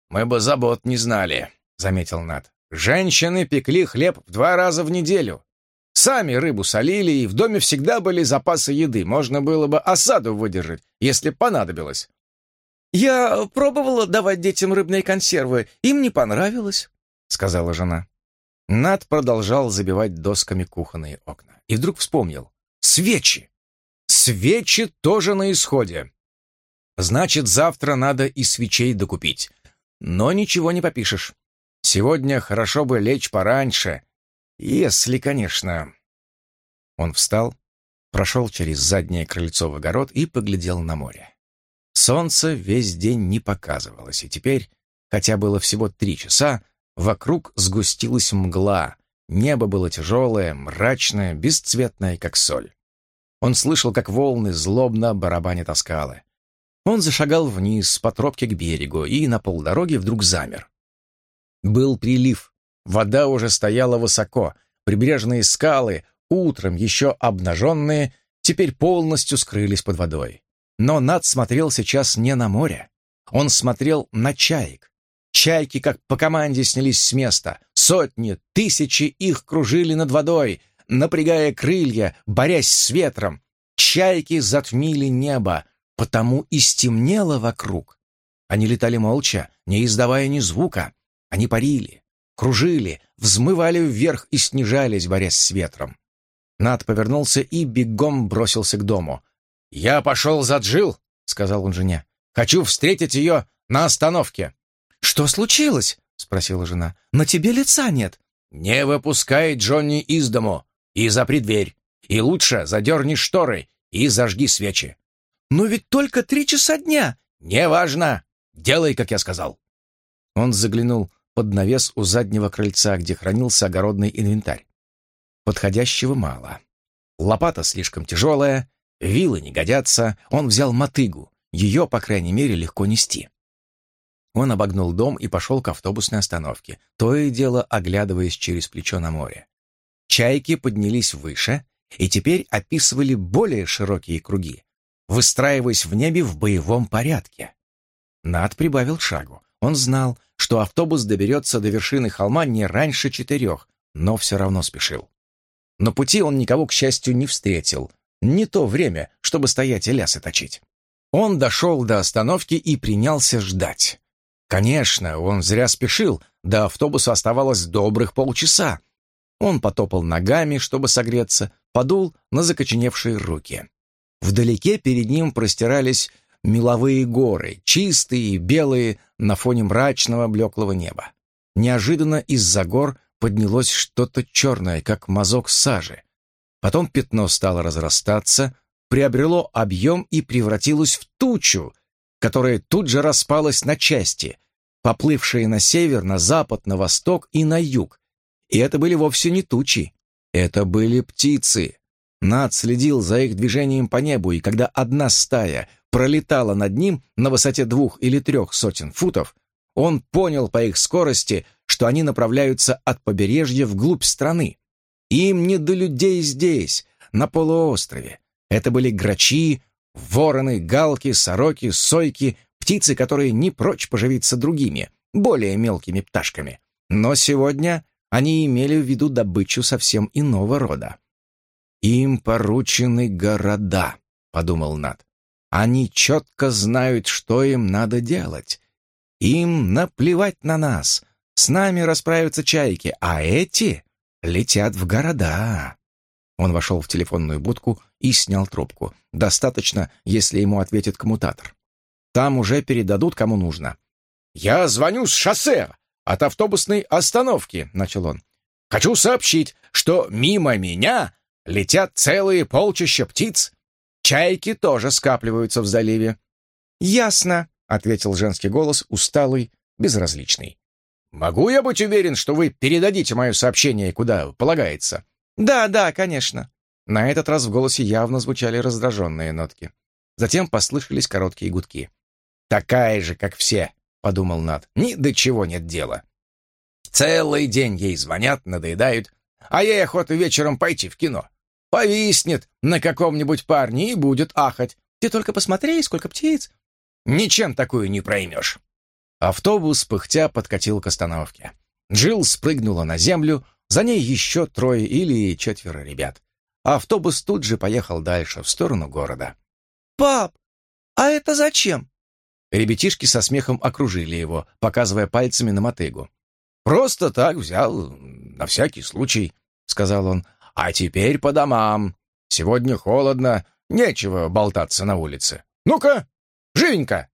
мы бы забот не знали», — заметил Над. «Женщины пекли хлеб в два раза в неделю. Сами рыбу солили, и в доме всегда были запасы еды. Можно было бы осаду выдержать, если понадобилось. «Я пробовала давать детям рыбные консервы, им не понравилось», — сказала жена. Над продолжал забивать досками кухонные окна. И вдруг вспомнил. «Свечи! Свечи тоже на исходе. Значит, завтра надо и свечей докупить. Но ничего не попишешь. Сегодня хорошо бы лечь пораньше. Если, конечно...» Он встал, прошел через заднее крыльцо в огород и поглядел на море. Солнце весь день не показывалось, и теперь, хотя было всего три часа, вокруг сгустилась мгла, небо было тяжелое, мрачное, бесцветное, как соль. Он слышал, как волны злобно барабанят о скалы. Он зашагал вниз по тропке к берегу и на полдороги вдруг замер. Был прилив, вода уже стояла высоко, прибрежные скалы, утром еще обнаженные, теперь полностью скрылись под водой. Но Над смотрел сейчас не на море. Он смотрел на чаек. Чайки, как по команде, снялись с места. Сотни, тысячи их кружили над водой, напрягая крылья, борясь с ветром. Чайки затмили небо, потому и стемнело вокруг. Они летали молча, не издавая ни звука. Они парили, кружили, взмывали вверх и снижались, борясь с ветром. Над повернулся и бегом бросился к дому. «Я пошел за Джил», — сказал он жене. «Хочу встретить ее на остановке». «Что случилось?» — спросила жена. «На тебе лица нет». «Не выпускай Джонни из дому и запри дверь. И лучше задерни шторы и зажги свечи». «Но ведь только три часа дня». «Неважно. Делай, как я сказал». Он заглянул под навес у заднего крыльца, где хранился огородный инвентарь. Подходящего мало. Лопата слишком тяжелая, вилы не годятся. Он взял мотыгу. Ее, по крайней мере, легко нести. Он обогнул дом и пошел к автобусной остановке, то и дело оглядываясь через плечо на море. Чайки поднялись выше и теперь описывали более широкие круги, выстраиваясь в небе в боевом порядке. Над прибавил шагу. Он знал, что автобус доберется до вершины холма не раньше четырех, но все равно спешил. На пути он никого, к счастью, не встретил. Не то время, чтобы стоять и лясы точить. Он дошел до остановки и принялся ждать. Конечно, он зря спешил, до автобуса оставалось добрых полчаса. Он потопал ногами, чтобы согреться, подул на закоченевшие руки. Вдалеке перед ним простирались меловые горы, чистые и белые на фоне мрачного блеклого неба. Неожиданно из-за гор поднялось что-то черное, как мазок сажи. Потом пятно стало разрастаться, приобрело объем и превратилось в тучу, которая тут же распалась на части, поплывшие на север, на запад, на восток и на юг. И это были вовсе не тучи, это были птицы. Над следил за их движением по небу, и когда одна стая пролетала над ним на высоте двух или трех сотен футов, он понял по их скорости, что они направляются от побережья вглубь страны. Им не до людей здесь, на полуострове. Это были грачи, вороны, галки, сороки, сойки, птицы, которые не прочь поживиться другими, более мелкими пташками. Но сегодня они имели в виду добычу совсем иного рода. «Им поручены города», — подумал Над. «Они четко знают, что им надо делать. Им наплевать на нас. С нами расправятся чайки, а эти летят в города. Он вошел в телефонную будку и снял трубку. Достаточно, если ему ответит коммутатор. Там уже передадут, кому нужно. «Я звоню с шоссе, от автобусной остановки», — начал он. «Хочу сообщить, что мимо меня летят целые полчища птиц. Чайки тоже скапливаются в заливе». «Ясно», — ответил женский голос, усталый, безразличный. «Могу я быть уверен, что вы передадите мое сообщение, куда полагается?» «Да, да, конечно». На этот раз в голосе явно звучали раздраженные нотки. Затем послышались короткие гудки. «Такая же, как все», — подумал Над. «Ни до чего нет дела. Целый день ей звонят, надоедают, а ей охота вечером пойти в кино. Повиснет на каком-нибудь парне и будет ахать. Ты только посмотри, сколько птиц. Ничем такую не проймешь. Автобус пыхтя подкатил к остановке. Джилл спрыгнула на землю, за ней еще трое или четверо ребят. автобус тут же поехал дальше, в сторону города. «Пап, а это зачем?» Ребятишки со смехом окружили его, показывая пальцами на мотыгу. «Просто так взял, на всякий случай», — сказал он. «А теперь по домам. Сегодня холодно, нечего болтаться на улице. Ну-ка, живенько!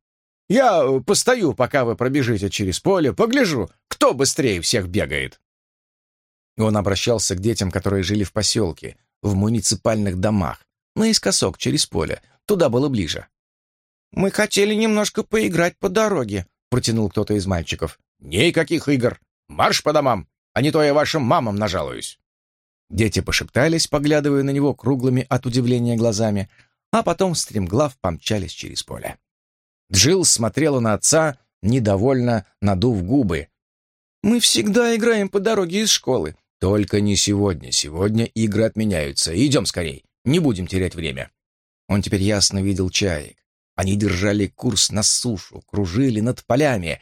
Я постою, пока вы пробежите через поле, погляжу, кто быстрее всех бегает». Он обращался к детям, которые жили в поселке, в муниципальных домах, наискосок через поле, туда было ближе. «Мы хотели немножко поиграть по дороге», — протянул кто-то из мальчиков. «Никаких игр! Марш по домам, а не то я вашим мамам нажалуюсь!» Дети пошептались, поглядывая на него круглыми от удивления глазами, а потом стремглав помчались через поле. Джилл смотрела на отца, недовольно надув губы. «Мы всегда играем по дороге из школы». «Только не сегодня. Сегодня игры отменяются. Идем скорей. Не будем терять время». Он теперь ясно видел чаек. Они держали курс на сушу, кружили над полями.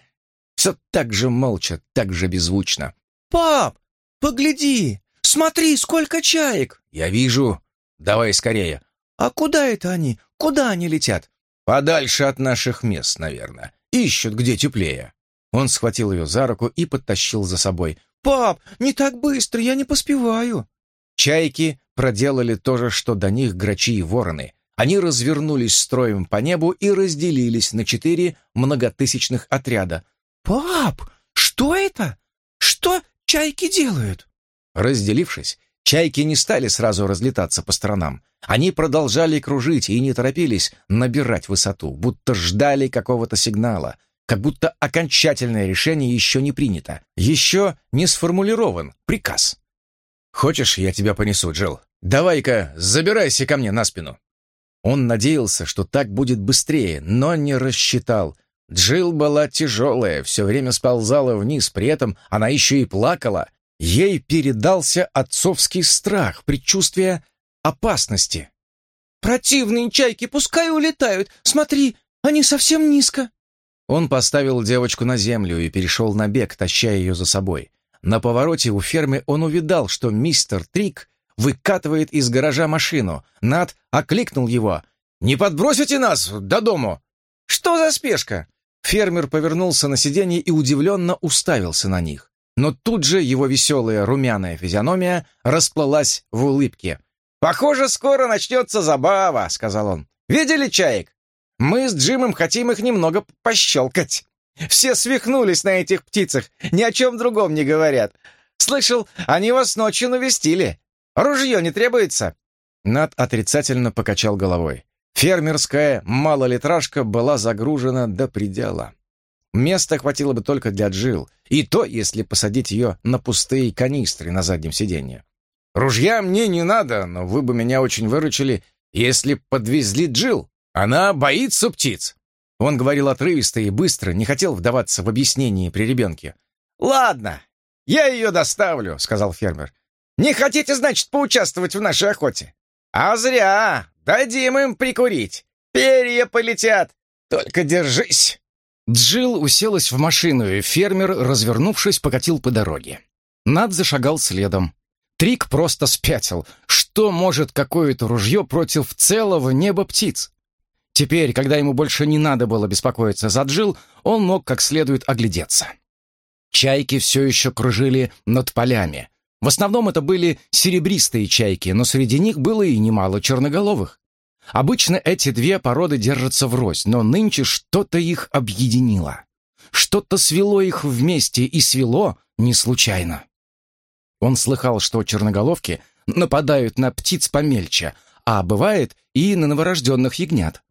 Все так же молча, так же беззвучно. «Пап, погляди! Смотри, сколько чаек!» «Я вижу. Давай скорее». «А куда это они? Куда они летят?» «Подальше от наших мест, наверное. Ищут, где теплее». Он схватил ее за руку и подтащил за собой. «Пап, не так быстро, я не поспеваю». Чайки проделали то же, что до них грачи и вороны. Они развернулись строем по небу и разделились на четыре многотысячных отряда. «Пап, что это? Что чайки делают?» Разделившись, чайки не стали сразу разлетаться по сторонам. Они продолжали кружить и не торопились набирать высоту, будто ждали какого-то сигнала, как будто окончательное решение еще не принято, еще не сформулирован приказ. «Хочешь, я тебя понесу, Джилл? Давай-ка, забирайся ко мне на спину». Он надеялся, что так будет быстрее, но не рассчитал. Джилл была тяжелая, все время сползала вниз, при этом она еще и плакала. Ей передался отцовский страх, предчувствие опасности. «Противные чайки, пускай улетают! Смотри, они совсем низко!» Он поставил девочку на землю и перешел на бег, таща ее за собой. На повороте у фермы он увидал, что мистер Трик выкатывает из гаража машину. Над окликнул его. «Не подбросите нас до дому!» «Что за спешка?» Фермер повернулся на сиденье и удивленно уставился на них. Но тут же его веселая румяная физиономия расплылась в улыбке. «Похоже, скоро начнется забава», — сказал он. «Видели чаек? Мы с Джимом хотим их немного пощелкать. Все свихнулись на этих птицах, ни о чем другом не говорят. Слышал, они вас ночью навестили. Ружье не требуется?» Над отрицательно покачал головой. Фермерская малолитражка была загружена до предела. Места хватило бы только для Джил, и то, если посадить ее на пустые канистры на заднем сиденье. «Ружья мне не надо, но вы бы меня очень выручили, если подвезли Джил. Она боится птиц». Он говорил отрывисто и быстро, не хотел вдаваться в объяснение при ребенке. «Ладно, я ее доставлю», — сказал фермер. Не хотите, значит, поучаствовать в нашей охоте? А зря! Дадим им прикурить. Перья полетят. Только держись!» Джилл уселась в машину, и фермер, развернувшись, покатил по дороге. Над зашагал следом. Трик просто спятил. Что может какое-то ружье против целого неба птиц? Теперь, когда ему больше не надо было беспокоиться за Джилл, он мог как следует оглядеться. Чайки все еще кружили над полями, в основном это были серебристые чайки, но среди них было и немало черноголовых. Обычно эти две породы держатся врозь, но нынче что-то их объединило. Что-то свело их вместе, и свело не случайно. Он слыхал, что черноголовки нападают на птиц помельче, а бывает и на новорожденных ягнят.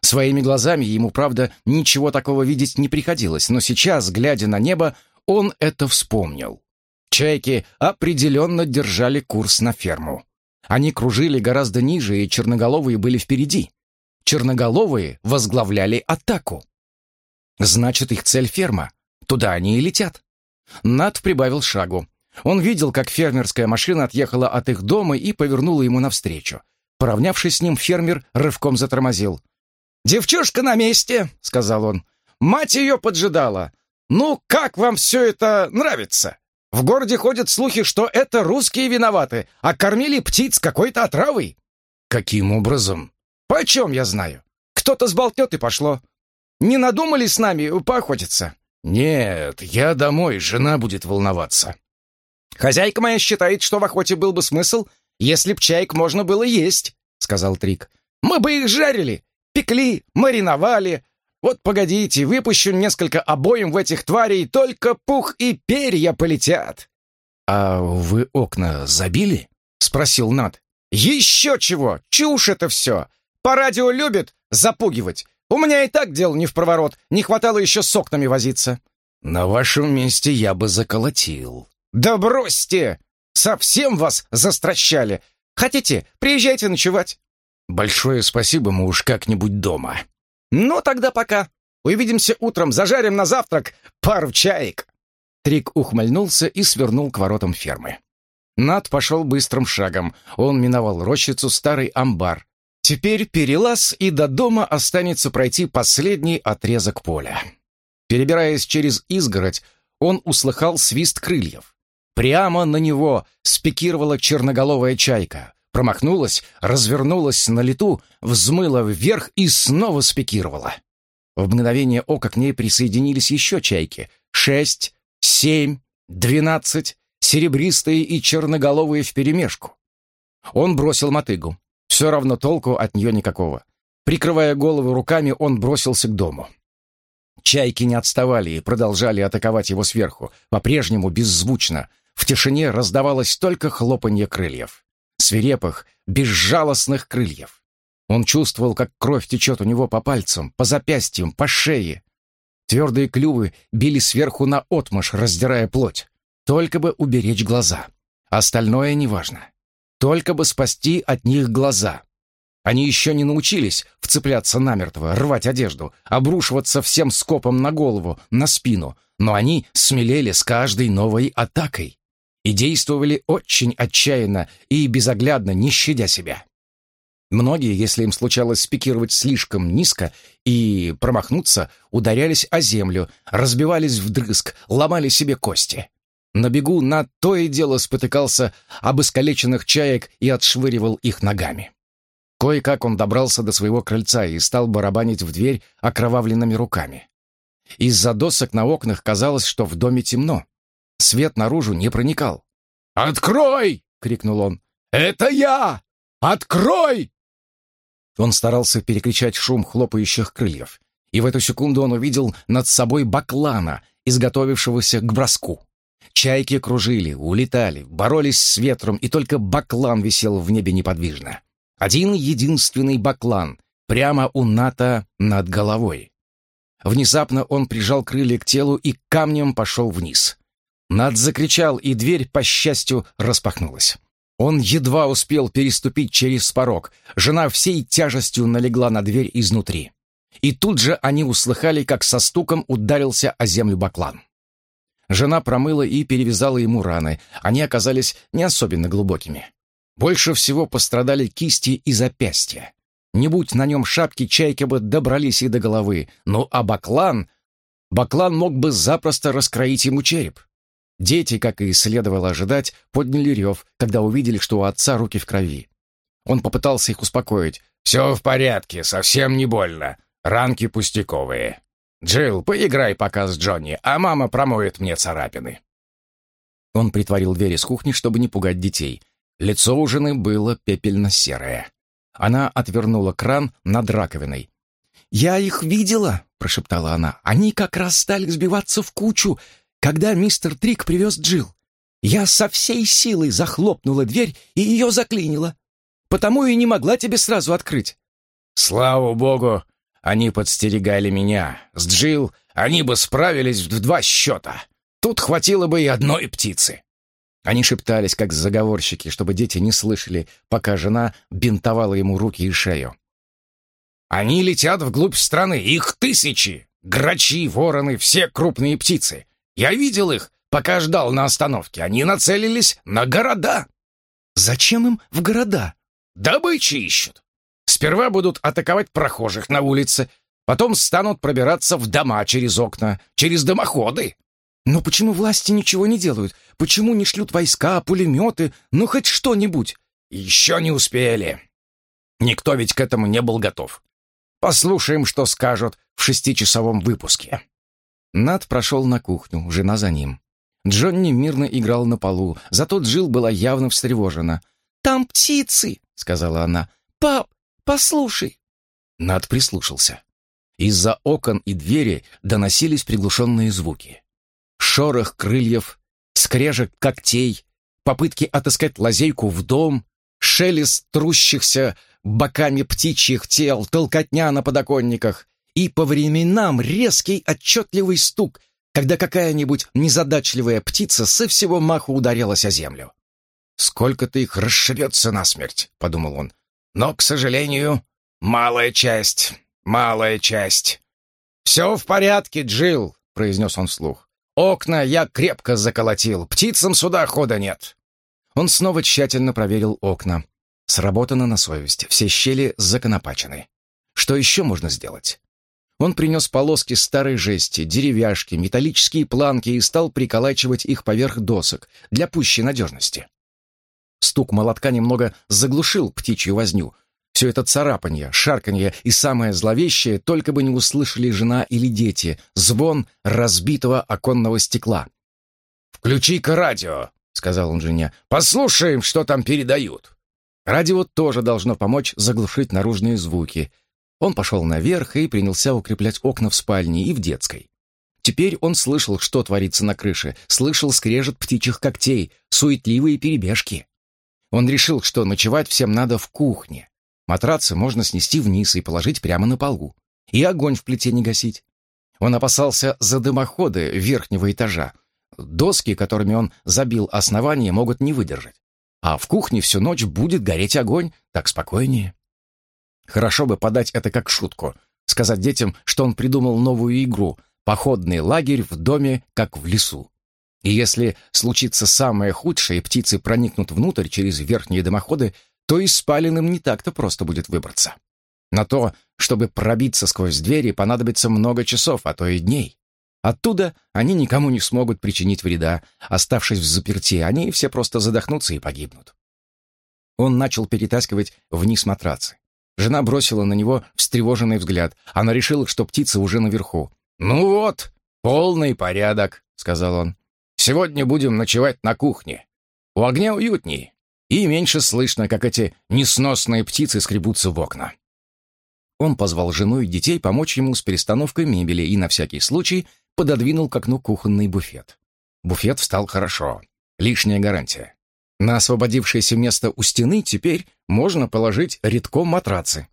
Своими глазами ему, правда, ничего такого видеть не приходилось, но сейчас, глядя на небо, он это вспомнил. Чайки определенно держали курс на ферму. Они кружили гораздо ниже, и черноголовые были впереди. Черноголовые возглавляли атаку. Значит, их цель ферма. Туда они и летят. Над прибавил шагу. Он видел, как фермерская машина отъехала от их дома и повернула ему навстречу. Поравнявшись с ним, фермер рывком затормозил. «Девчушка на месте», — сказал он. «Мать ее поджидала. Ну, как вам все это нравится?» В городе ходят слухи, что это русские виноваты, а кормили птиц какой-то отравой. Каким образом? Почем я знаю? Кто-то сболтнет и пошло. Не надумали с нами поохотиться?» «Нет, я домой, жена будет волноваться». «Хозяйка моя считает, что в охоте был бы смысл, если б чаек можно было есть», — сказал Трик. «Мы бы их жарили, пекли, мариновали. Вот погодите, выпущу несколько обоим в этих тварей, только пух и перья полетят». «А вы окна забили?» — спросил Над. «Еще чего! Чушь это все! По радио любят запугивать. У меня и так дел не в проворот, не хватало еще с окнами возиться». «На вашем месте я бы заколотил». «Да бросьте! Совсем вас застращали! Хотите, приезжайте ночевать». «Большое спасибо, мы уж как-нибудь дома». «Ну, тогда пока. Увидимся утром, зажарим на завтрак пару чаек». Трик ухмыльнулся и свернул к воротам фермы. Над пошел быстрым шагом. Он миновал рощицу, старый амбар. Теперь перелаз, и до дома останется пройти последний отрезок поля. Перебираясь через изгородь, он услыхал свист крыльев. Прямо на него спикировала черноголовая чайка. Промахнулась, развернулась на лету, взмыла вверх и снова спикировала. В мгновение ока к ней присоединились еще чайки. Шесть, семь, двенадцать серебристые и черноголовые вперемешку. Он бросил мотыгу. Все равно толку от нее никакого. Прикрывая голову руками, он бросился к дому. Чайки не отставали и продолжали атаковать его сверху, по-прежнему беззвучно. В тишине раздавалось только хлопанье крыльев. Свирепых, безжалостных крыльев. Он чувствовал, как кровь течет у него по пальцам, по запястьям, по шее. Твердые клювы били сверху на отмашь, раздирая плоть. Только бы уберечь глаза. Остальное неважно. Только бы спасти от них глаза. Они еще не научились вцепляться намертво, рвать одежду, обрушиваться всем скопом на голову, на спину, но они смелели с каждой новой атакой и действовали очень отчаянно и безоглядно, не щадя себя. Многие, если им случалось спикировать слишком низко и промахнуться, ударялись о землю, разбивались вдрызг, ломали себе кости. На бегу на то и дело спотыкался об искалеченных чаек и отшвыривал их ногами. Кое-как он добрался до своего крыльца и стал барабанить в дверь окровавленными руками. Из-за досок на окнах казалось, что в доме темно. Свет наружу не проникал. «Открой!» — крикнул он. «Это я! Открой!» Он старался перекричать шум хлопающих крыльев. И в эту секунду он увидел над собой баклана, изготовившегося к броску. Чайки кружили, улетали, боролись с ветром, и только баклан висел в небе неподвижно. Один единственный баклан, прямо у Ната над головой. Внезапно он прижал крылья к телу и камнем пошел вниз. Над закричал, и дверь, по счастью, распахнулась. Он едва успел переступить через порог. Жена всей тяжестью налегла на дверь изнутри. И тут же они услыхали, как со стуком ударился о землю баклан. Жена промыла и перевязала ему раны. Они оказались не особенно глубокими. Больше всего пострадали кисти и запястья. Не будь на нем шапки, чайки бы добрались и до головы. Ну а Баклан... Баклан мог бы запросто раскроить ему череп. Дети, как и следовало ожидать, подняли рев, когда увидели, что у отца руки в крови. Он попытался их успокоить. «Все в порядке, совсем не больно. Ранки пустяковые. «Джилл, поиграй пока с Джонни, а мама промоет мне царапины». Он притворил дверь из кухни, чтобы не пугать детей. Лицо у жены было пепельно-серое. Она отвернула кран над раковиной. «Я их видела», — прошептала она. «Они как раз стали сбиваться в кучу, когда мистер Трик привез Джилл. Я со всей силой захлопнула дверь и ее заклинила. Потому и не могла тебе сразу открыть». «Слава богу, они подстерегали меня. С Джил они бы справились в два счета. Тут хватило бы и одной птицы. Они шептались, как заговорщики, чтобы дети не слышали, пока жена бинтовала ему руки и шею. «Они летят вглубь страны, их тысячи! Грачи, вороны, все крупные птицы. Я видел их, пока ждал на остановке. Они нацелились на города». «Зачем им в города?» «Добычи ищут. Сперва будут атаковать прохожих на улице, потом станут пробираться в дома через окна, через дымоходы. Но почему власти ничего не делают? Почему не шлют войска, пулеметы, ну хоть что-нибудь? Еще не успели. Никто ведь к этому не был готов. Послушаем, что скажут в шестичасовом выпуске». Над прошел на кухню, жена за ним. Джонни мирно играл на полу, зато Джилл была явно встревожена. «Там птицы!» — сказала она. «Пап, послушай!» Над прислушался. Из-за окон и двери доносились приглушенные звуки. Шорох крыльев, скрежет когтей, попытки отыскать лазейку в дом, шелест трущихся боками птичьих тел, толкотня на подоконниках и по временам резкий отчетливый стук, когда какая-нибудь незадачливая птица со всего маху ударилась о землю. «Сколько-то их расшибется насмерть», — подумал он. «Но, к сожалению, малая часть, малая часть». «Все в порядке, Джилл», — произнес он вслух. «Окна я крепко заколотил, птицам сюда хода нет». Он снова тщательно проверил окна. Сработано на совесть, все щели законопачены. Что еще можно сделать? Он принес полоски старой жести, деревяшки, металлические планки и стал приколачивать их поверх досок для пущей надежности. Стук молотка немного заглушил птичью возню. Все это царапанье, шарканье и самое зловещее только бы не услышали жена или дети, звон разбитого оконного стекла. «Включи-ка радио», — сказал он жене. «Послушаем, что там передают». Радио тоже должно помочь заглушить наружные звуки. Он пошел наверх и принялся укреплять окна в спальне и в детской. Теперь он слышал, что творится на крыше, слышал скрежет птичьих когтей, суетливые перебежки. Он решил, что ночевать всем надо в кухне. Матрацы можно снести вниз и положить прямо на полу. И огонь в плите не гасить. Он опасался за дымоходы верхнего этажа. Доски, которыми он забил основание, могут не выдержать а в кухне всю ночь будет гореть огонь, так спокойнее. Хорошо бы подать это как шутку, сказать детям, что он придумал новую игру «Походный лагерь в доме, как в лесу». И если случится самое худшее, и птицы проникнут внутрь через верхние дымоходы, то из спален не так-то просто будет выбраться. На то, чтобы пробиться сквозь двери, понадобится много часов, а то и дней. Оттуда они никому не смогут причинить вреда. Оставшись в заперти, они все просто задохнутся и погибнут. Он начал перетаскивать вниз матрацы. Жена бросила на него встревоженный взгляд. Она решила, что птица уже наверху. «Ну вот, полный порядок», — сказал он. «Сегодня будем ночевать на кухне. У огня уютней, и меньше слышно, как эти несносные птицы скребутся в окна». Он позвал жену и детей помочь ему с перестановкой мебели и на всякий случай пододвинул к окну кухонный буфет. Буфет встал хорошо. Лишняя гарантия. На освободившееся место у стены теперь можно положить редком матрацы.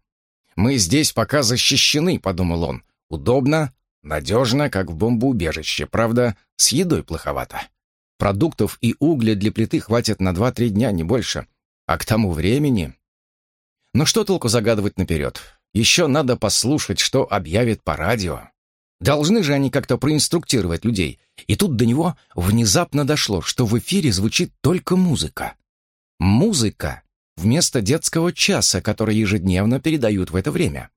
«Мы здесь пока защищены», — подумал он. «Удобно, надежно, как в бомбоубежище. Правда, с едой плоховато. Продуктов и угля для плиты хватит на 2-3 дня, не больше. А к тому времени...» Но что толку загадывать наперед? Еще надо послушать, что объявит по радио. Должны же они как-то проинструктировать людей. И тут до него внезапно дошло, что в эфире звучит только музыка. Музыка вместо детского часа, который ежедневно передают в это время.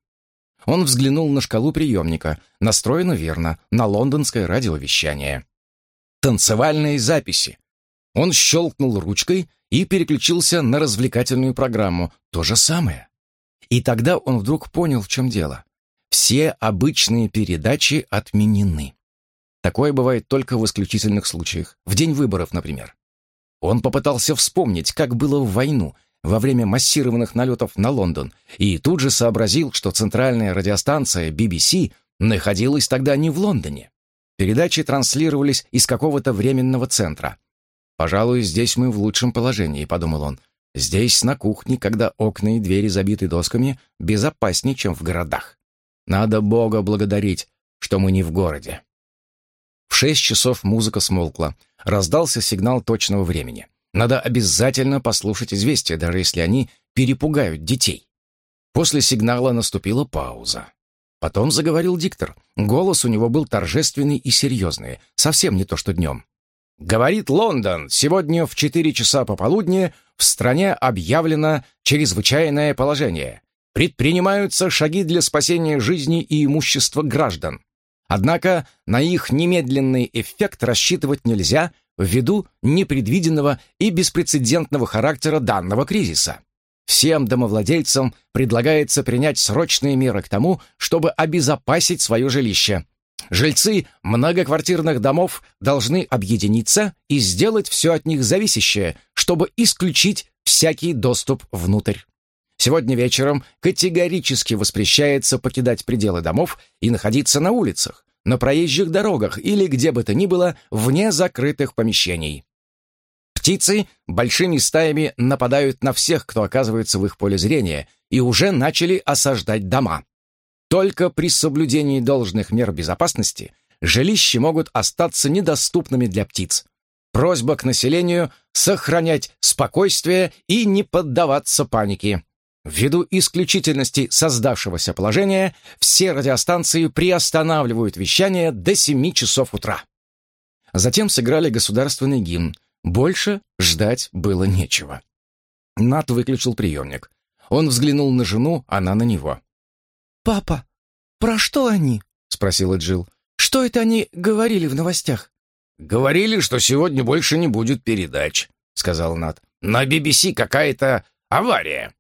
Он взглянул на шкалу приемника, настроено верно, на лондонское радиовещание. Танцевальные записи. Он щелкнул ручкой и переключился на развлекательную программу. То же самое. И тогда он вдруг понял, в чем дело. Все обычные передачи отменены. Такое бывает только в исключительных случаях, в день выборов, например. Он попытался вспомнить, как было в войну, во время массированных налетов на Лондон, и тут же сообразил, что центральная радиостанция BBC находилась тогда не в Лондоне. Передачи транслировались из какого-то временного центра. «Пожалуй, здесь мы в лучшем положении», — подумал он. «Здесь, на кухне, когда окна и двери забиты досками, безопаснее, чем в городах». Надо Бога благодарить, что мы не в городе. В шесть часов музыка смолкла. Раздался сигнал точного времени. Надо обязательно послушать известия, даже если они перепугают детей. После сигнала наступила пауза. Потом заговорил диктор. Голос у него был торжественный и серьезный, совсем не то, что днем. «Говорит Лондон, сегодня в четыре часа пополудни в стране объявлено чрезвычайное положение предпринимаются шаги для спасения жизни и имущества граждан. Однако на их немедленный эффект рассчитывать нельзя ввиду непредвиденного и беспрецедентного характера данного кризиса. Всем домовладельцам предлагается принять срочные меры к тому, чтобы обезопасить свое жилище. Жильцы многоквартирных домов должны объединиться и сделать все от них зависящее, чтобы исключить всякий доступ внутрь. Сегодня вечером категорически воспрещается покидать пределы домов и находиться на улицах, на проезжих дорогах или где бы то ни было вне закрытых помещений. Птицы большими стаями нападают на всех, кто оказывается в их поле зрения, и уже начали осаждать дома. Только при соблюдении должных мер безопасности жилища могут остаться недоступными для птиц. Просьба к населению сохранять спокойствие и не поддаваться панике. Ввиду исключительности создавшегося положения, все радиостанции приостанавливают вещание до 7 часов утра. Затем сыграли государственный гимн. Больше ждать было нечего. Нат выключил приемник. Он взглянул на жену, она на него. «Папа, про что они?» — спросила Джилл. «Что это они говорили в новостях?» «Говорили, что сегодня больше не будет передач», — сказал Нат. «На BBC какая-то авария».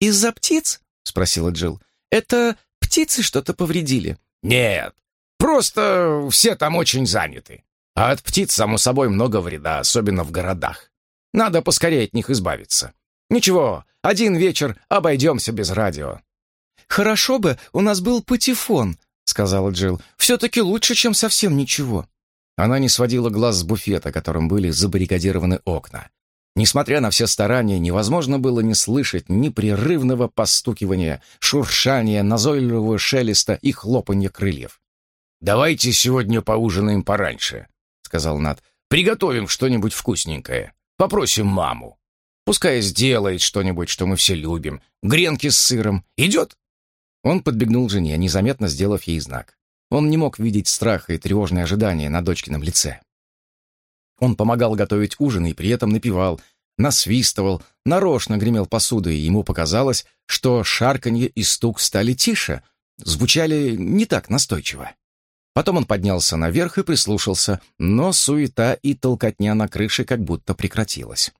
«Из-за птиц?» — спросила Джилл. «Это птицы что-то повредили?» «Нет, просто все там очень заняты. А от птиц, само собой, много вреда, особенно в городах. Надо поскорее от них избавиться. Ничего, один вечер обойдемся без радио». «Хорошо бы у нас был патефон», — сказала Джилл. «Все-таки лучше, чем совсем ничего». Она не сводила глаз с буфета, которым были забаррикадированы окна. Несмотря на все старания, невозможно было не слышать непрерывного постукивания, шуршания, назойливого шелеста и хлопанья крыльев. «Давайте сегодня поужинаем пораньше», — сказал Нат. «Приготовим что-нибудь вкусненькое. Попросим маму. Пускай сделает что-нибудь, что мы все любим. Гренки с сыром. Идет?» Он подбегнул жене, незаметно сделав ей знак. Он не мог видеть страха и тревожное ожидание на дочкином лице. Он помогал готовить ужин и при этом напевал, насвистывал, нарочно гремел посудой, и ему показалось, что шарканье и стук стали тише, звучали не так настойчиво. Потом он поднялся наверх и прислушался, но суета и толкотня на крыше как будто прекратилась.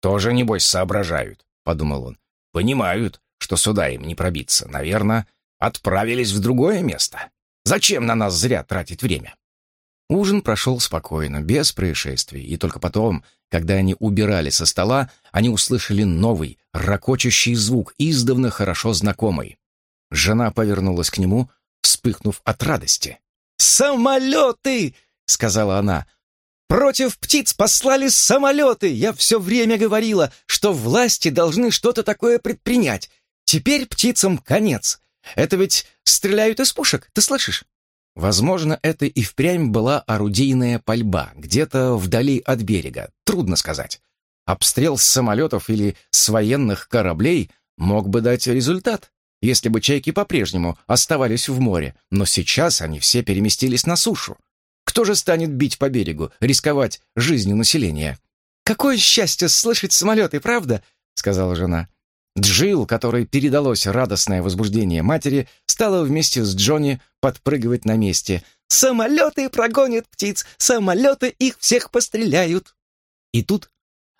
«Тоже, небось, соображают», — подумал он. «Понимают, что сюда им не пробиться. Наверное, отправились в другое место. Зачем на нас зря тратить время?» Ужин прошел спокойно, без происшествий, и только потом, когда они убирали со стола, они услышали новый, ракочущий звук, издавна хорошо знакомый. Жена повернулась к нему, вспыхнув от радости. «Самолеты!» — сказала она. «Против птиц послали самолеты! Я все время говорила, что власти должны что-то такое предпринять. Теперь птицам конец. Это ведь стреляют из пушек, ты слышишь? Возможно, это и впрямь была орудийная пальба, где-то вдали от берега, трудно сказать. Обстрел с самолетов или с военных кораблей мог бы дать результат, если бы чайки по-прежнему оставались в море, но сейчас они все переместились на сушу. Кто же станет бить по берегу, рисковать жизнью населения? «Какое счастье слышать самолеты, правда?» — сказала жена. Джилл, которой передалось радостное возбуждение матери, стала вместе с Джонни подпрыгивать на месте. «Самолеты прогонят птиц! Самолеты их всех постреляют!» И тут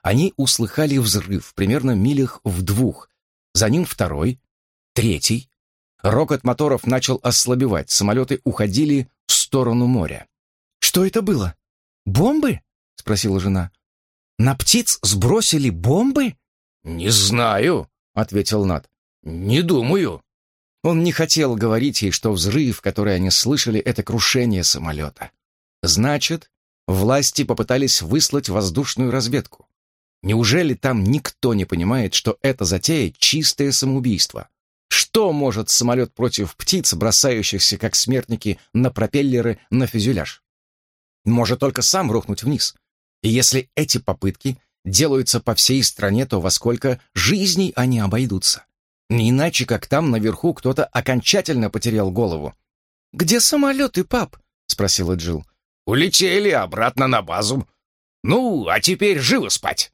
они услыхали взрыв примерно милях в двух. За ним второй, третий. Рокот моторов начал ослабевать, самолеты уходили в сторону моря. «Что это было? Бомбы?» — спросила жена. «На птиц сбросили бомбы?» «Не знаю», — ответил Нат. «Не думаю». Он не хотел говорить ей, что взрыв, который они слышали, это крушение самолета. Значит, власти попытались выслать воздушную разведку. Неужели там никто не понимает, что эта затея — чистое самоубийство? Что может самолет против птиц, бросающихся как смертники на пропеллеры на фюзеляж? Может только сам рухнуть вниз. И если эти попытки делаются по всей стране, то во сколько жизней они обойдутся. Не иначе, как там наверху кто-то окончательно потерял голову. «Где самолеты, пап?» — спросила Джилл. «Улетели обратно на базу. Ну, а теперь живо спать!»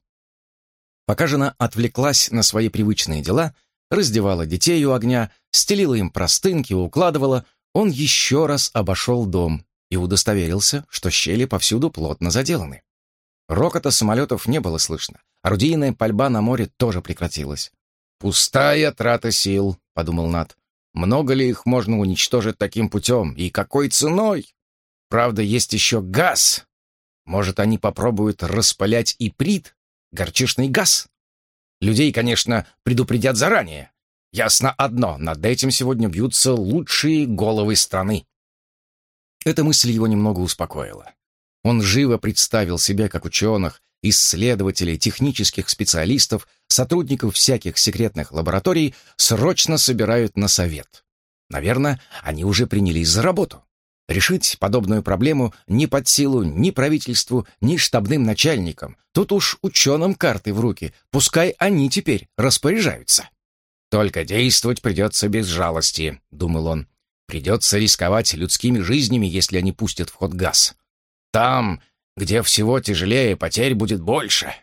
Пока жена отвлеклась на свои привычные дела, раздевала детей у огня, стелила им простынки, укладывала, он еще раз обошел дом и удостоверился, что щели повсюду плотно заделаны. Рокота самолетов не было слышно. Орудийная пальба на море тоже прекратилась. «Пустая трата сил», — подумал Нат. «Много ли их можно уничтожить таким путем? И какой ценой? Правда, есть еще газ. Может, они попробуют распылять иприт, горчишный газ? Людей, конечно, предупредят заранее. Ясно одно, над этим сегодня бьются лучшие головы страны». Эта мысль его немного успокоила. Он живо представил себе, как ученых, исследователей, технических специалистов, сотрудников всяких секретных лабораторий срочно собирают на совет. Наверное, они уже принялись за работу. Решить подобную проблему не под силу ни правительству, ни штабным начальникам. Тут уж ученым карты в руки, пускай они теперь распоряжаются. «Только действовать придется без жалости», — думал он. «Придется рисковать людскими жизнями, если они пустят в ход газ. Там, где всего тяжелее, потерь будет больше.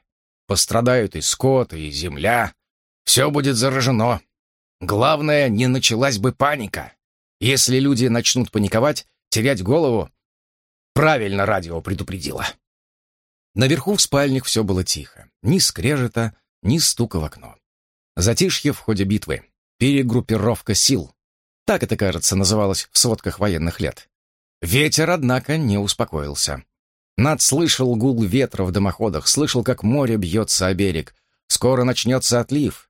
Пострадают и скот, и земля. Все будет заражено. Главное, не началась бы паника. Если люди начнут паниковать, терять голову, правильно радио предупредило. Наверху в спальнях все было тихо. Ни скрежета, ни стука в окно. Затишье в ходе битвы. Перегруппировка сил. Так это, кажется, называлось в сводках военных лет. Ветер, однако, не успокоился. Над слышал гул ветра в дымоходах, слышал, как море бьется о берег. Скоро начнется отлив.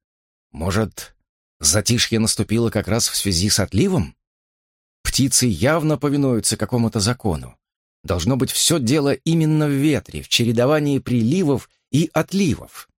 Может, затишье наступило как раз в связи с отливом? Птицы явно повинуются какому-то закону. Должно быть, все дело именно в ветре, в чередовании приливов и отливов.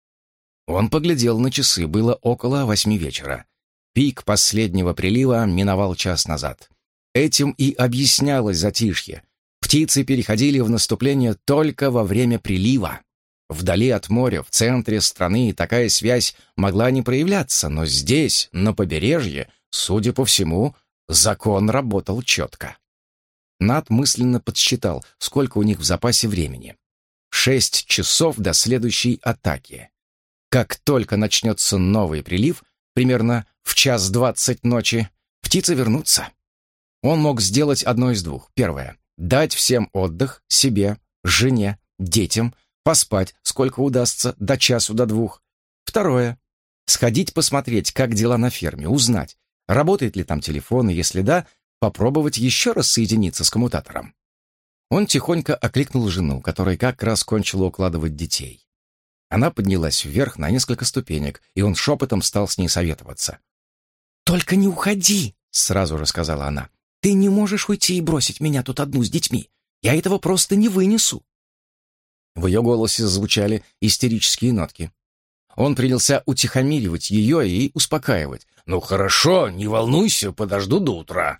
Он поглядел на часы, было около восьми вечера. Пик последнего прилива миновал час назад. Этим и объяснялось затишье, Птицы переходили в наступление только во время прилива. Вдали от моря, в центре страны, такая связь могла не проявляться, но здесь, на побережье, судя по всему, закон работал четко. Над мысленно подсчитал, сколько у них в запасе времени. Шесть часов до следующей атаки. Как только начнется новый прилив, примерно в час двадцать ночи, птицы вернутся. Он мог сделать одно из двух. Первое Дать всем отдых, себе, жене, детям, поспать, сколько удастся, до часу, до двух. Второе. Сходить посмотреть, как дела на ферме, узнать, работает ли там телефон, и если да, попробовать еще раз соединиться с коммутатором. Он тихонько окликнул жену, которая как раз кончила укладывать детей. Она поднялась вверх на несколько ступенек, и он шепотом стал с ней советоваться. «Только не уходи!» — сразу же сказала она. Ты не можешь уйти и бросить меня тут одну с детьми. Я этого просто не вынесу». В ее голосе звучали истерические нотки. Он принялся утихомиривать ее и успокаивать. «Ну хорошо, не волнуйся, подожду до утра.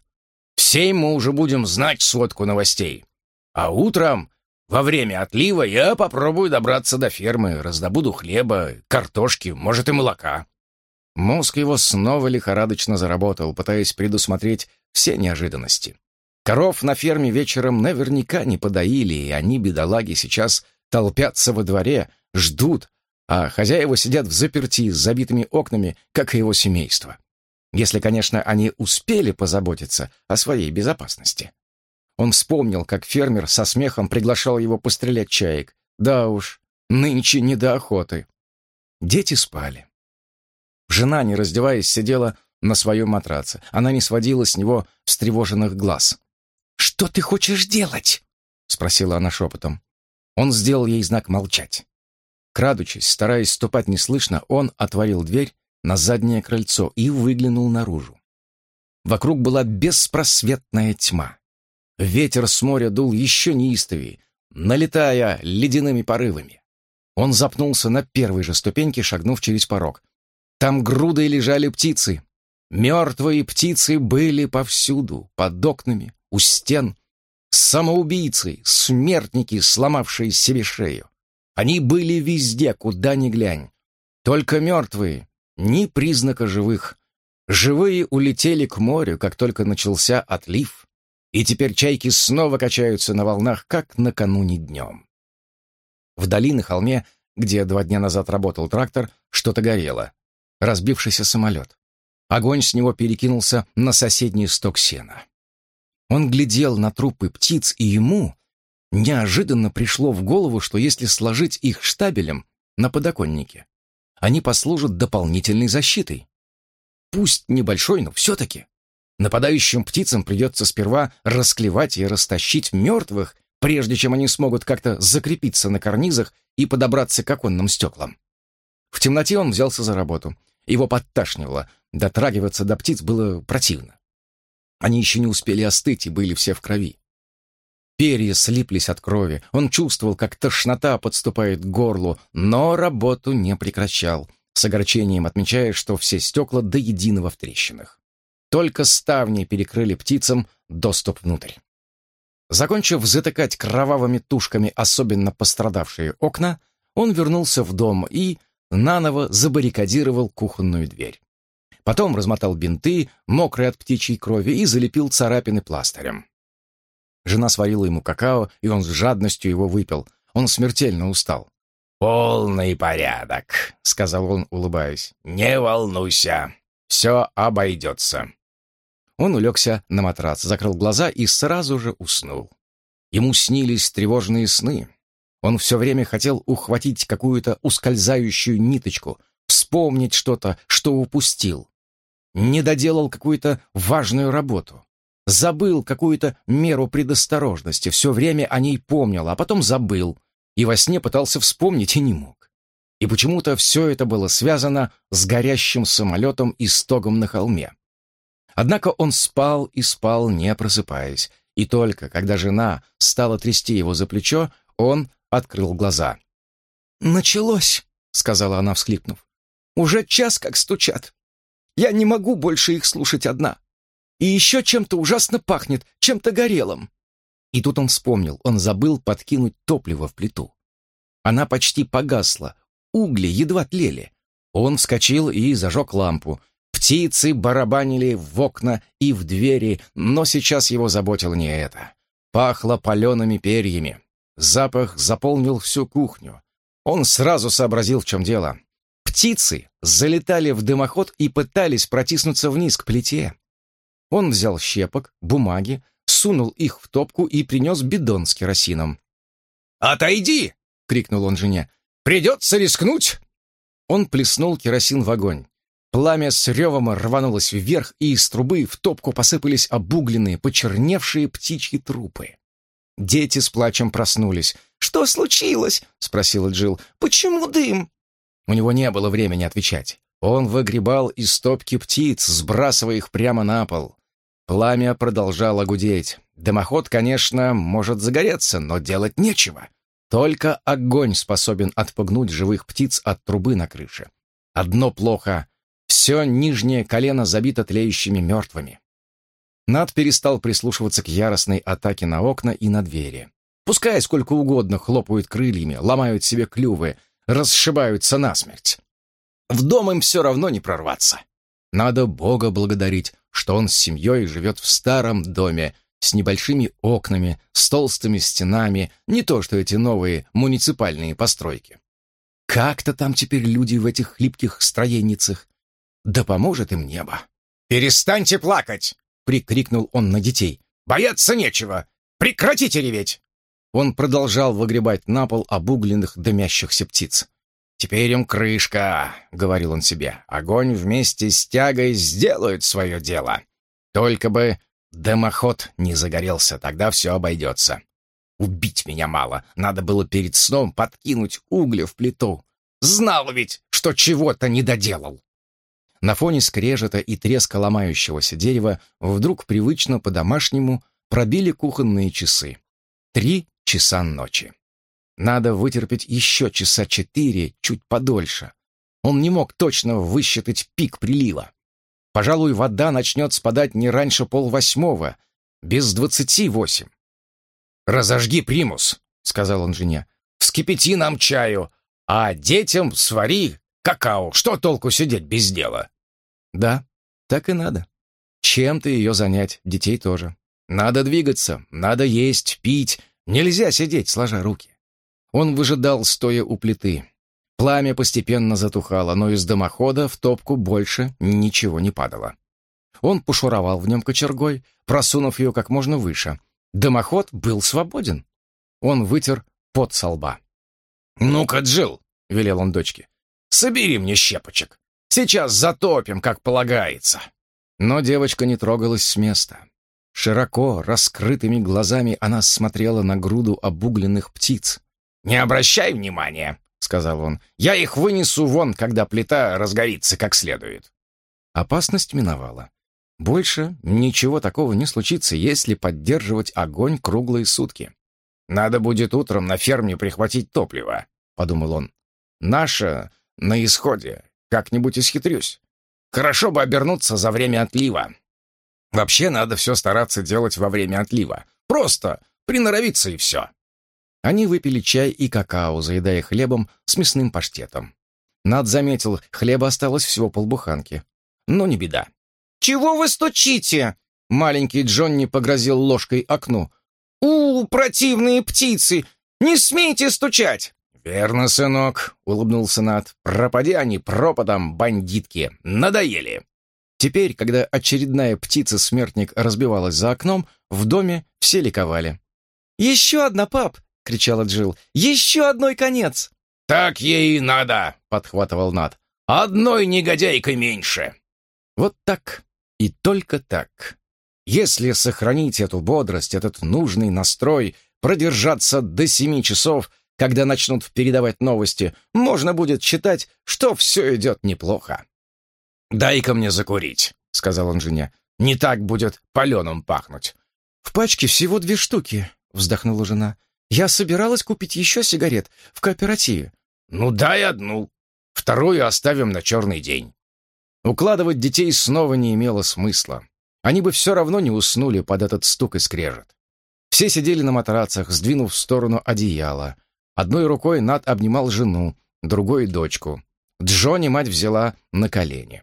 Все мы уже будем знать сводку новостей. А утром, во время отлива, я попробую добраться до фермы, раздобуду хлеба, картошки, может и молока». Мозг его снова лихорадочно заработал, пытаясь предусмотреть все неожиданности. Коров на ферме вечером наверняка не подоили, и они, бедолаги, сейчас толпятся во дворе, ждут, а хозяева сидят в заперти с забитыми окнами, как и его семейство. Если, конечно, они успели позаботиться о своей безопасности. Он вспомнил, как фермер со смехом приглашал его пострелять чаек. Да уж, нынче не до охоты. Дети спали. Жена, не раздеваясь, сидела на своем матраце. Она не сводила с него встревоженных глаз. «Что ты хочешь делать?» — спросила она шепотом. Он сделал ей знак молчать. Крадучись, стараясь ступать неслышно, он отворил дверь на заднее крыльцо и выглянул наружу. Вокруг была беспросветная тьма. Ветер с моря дул еще неистовее, налетая ледяными порывами. Он запнулся на первой же ступеньке, шагнув через порог. Там грудой лежали птицы, Мертвые птицы были повсюду, под окнами, у стен. Самоубийцы, смертники, сломавшие себе шею. Они были везде, куда ни глянь. Только мертвые, ни признака живых. Живые улетели к морю, как только начался отлив, и теперь чайки снова качаются на волнах, как накануне днем. Вдали на холме, где два дня назад работал трактор, что-то горело. Разбившийся самолет. Огонь с него перекинулся на соседний сток сена. Он глядел на трупы птиц, и ему неожиданно пришло в голову, что если сложить их штабелем на подоконнике, они послужат дополнительной защитой. Пусть небольшой, но все-таки. Нападающим птицам придется сперва расклевать и растащить мертвых, прежде чем они смогут как-то закрепиться на карнизах и подобраться к оконным стеклам. В темноте он взялся за работу. Его подташнивало, дотрагиваться до птиц было противно. Они еще не успели остыть и были все в крови. Перья слиплись от крови, он чувствовал, как тошнота подступает к горлу, но работу не прекращал, с огорчением отмечая, что все стекла до единого в трещинах. Только ставни перекрыли птицам доступ внутрь. Закончив затыкать кровавыми тушками особенно пострадавшие окна, он вернулся в дом и наново забаррикадировал кухонную дверь. Потом размотал бинты, мокрые от птичьей крови, и залепил царапины пластырем. Жена сварила ему какао, и он с жадностью его выпил. Он смертельно устал. «Полный порядок», — сказал он, улыбаясь. «Не волнуйся, все обойдется». Он улегся на матрац, закрыл глаза и сразу же уснул. Ему снились тревожные сны. Он все время хотел ухватить какую-то ускользающую ниточку, вспомнить что-то, что упустил. Не доделал какую-то важную работу. Забыл какую-то меру предосторожности, все время о ней помнил, а потом забыл, и во сне пытался вспомнить и не мог. И почему-то все это было связано с горящим самолетом и стогом на холме. Однако он спал и спал, не просыпаясь, и только когда жена стала трясти его за плечо, он открыл глаза. «Началось», — сказала она, всхлипнув. «Уже час как стучат. Я не могу больше их слушать одна. И еще чем-то ужасно пахнет, чем-то горелым». И тут он вспомнил, он забыл подкинуть топливо в плиту. Она почти погасла, угли едва тлели. Он вскочил и зажег лампу, Птицы барабанили в окна и в двери, но сейчас его заботило не это. Пахло палеными перьями. Запах заполнил всю кухню. Он сразу сообразил, в чем дело. Птицы залетали в дымоход и пытались протиснуться вниз к плите. Он взял щепок, бумаги, сунул их в топку и принес бидон с керосином. «Отойди!» — крикнул он жене. «Придется рискнуть!» Он плеснул керосин в огонь. Пламя с ревом рванулось вверх, и из трубы в топку посыпались обугленные, почерневшие птичьи трупы. Дети с плачем проснулись. «Что случилось?» — спросила Джилл. «Почему дым?» У него не было времени отвечать. Он выгребал из топки птиц, сбрасывая их прямо на пол. Пламя продолжало гудеть. Дымоход, конечно, может загореться, но делать нечего. Только огонь способен отпугнуть живых птиц от трубы на крыше. Одно плохо все нижнее колено забито тлеющими мертвыми. Над перестал прислушиваться к яростной атаке на окна и на двери. Пускай сколько угодно хлопают крыльями, ломают себе клювы, расшибаются насмерть. В дом им все равно не прорваться. Надо Бога благодарить, что он с семьей живет в старом доме, с небольшими окнами, с толстыми стенами, не то что эти новые муниципальные постройки. Как-то там теперь люди в этих хлипких строенницах. Да поможет им небо. «Перестаньте плакать!» — прикрикнул он на детей. «Бояться нечего! Прекратите реветь!» Он продолжал выгребать на пол обугленных дымящихся птиц. «Теперь им крышка», — говорил он себе. «Огонь вместе с тягой сделают свое дело. Только бы дымоход не загорелся, тогда все обойдется. Убить меня мало, надо было перед сном подкинуть угля в плиту. Знал ведь, что чего-то не доделал». На фоне скрежета и треска ломающегося дерева вдруг привычно по-домашнему пробили кухонные часы. Три часа ночи. Надо вытерпеть еще часа четыре, чуть подольше. Он не мог точно высчитать пик прилива. Пожалуй, вода начнет спадать не раньше полвосьмого, без двадцати восемь. «Разожги примус», — сказал он жене. «Вскипяти нам чаю, а детям свари Какао, что толку сидеть без дела? Да, так и надо. Чем-то ее занять, детей тоже. Надо двигаться, надо есть, пить. Нельзя сидеть, сложа руки. Он выжидал, стоя у плиты. Пламя постепенно затухало, но из дымохода в топку больше ничего не падало. Он пошуровал в нем кочергой, просунув ее как можно выше. Дымоход был свободен. Он вытер пот со лба. «Ну-ка, Джилл!» — велел он дочке. собери мне щепочек. Сейчас затопим, как полагается». Но девочка не трогалась с места. Широко раскрытыми глазами она смотрела на груду обугленных птиц. «Не обращай внимания», — сказал он. «Я их вынесу вон, когда плита разгорится как следует». Опасность миновала. Больше ничего такого не случится, если поддерживать огонь круглые сутки. «Надо будет утром на ферме прихватить топливо», — подумал он. «Наше на исходе. Как-нибудь исхитрюсь. Хорошо бы обернуться за время отлива. Вообще надо все стараться делать во время отлива. Просто приноровиться и все. Они выпили чай и какао, заедая хлебом с мясным паштетом. Над заметил, хлеба осталось всего полбуханки. Но не беда. «Чего вы стучите?» Маленький Джонни погрозил ложкой окну. «У, противные птицы! Не смейте стучать!» «Верно, сынок», — улыбнулся Над. «Пропади они пропадом, бандитки! Надоели!» Теперь, когда очередная птица-смертник разбивалась за окном, в доме все ликовали. «Еще одна, пап!» — кричала Джилл. «Еще одной конец!» «Так ей и надо!» — подхватывал Над. «Одной негодяйкой меньше!» Вот так и только так. Если сохранить эту бодрость, этот нужный настрой, продержаться до семи часов — когда начнут передавать новости, можно будет считать, что все идет неплохо. «Дай-ка мне закурить», — сказал он жене. «Не так будет паленым пахнуть». «В пачке всего две штуки», — вздохнула жена. «Я собиралась купить еще сигарет в кооперативе». «Ну, дай одну. Вторую оставим на черный день». Укладывать детей снова не имело смысла. Они бы все равно не уснули под этот стук и скрежет. Все сидели на матрацах, сдвинув в сторону одеяла. Одной рукой Над обнимал жену, другой — дочку. Джонни мать взяла на колени.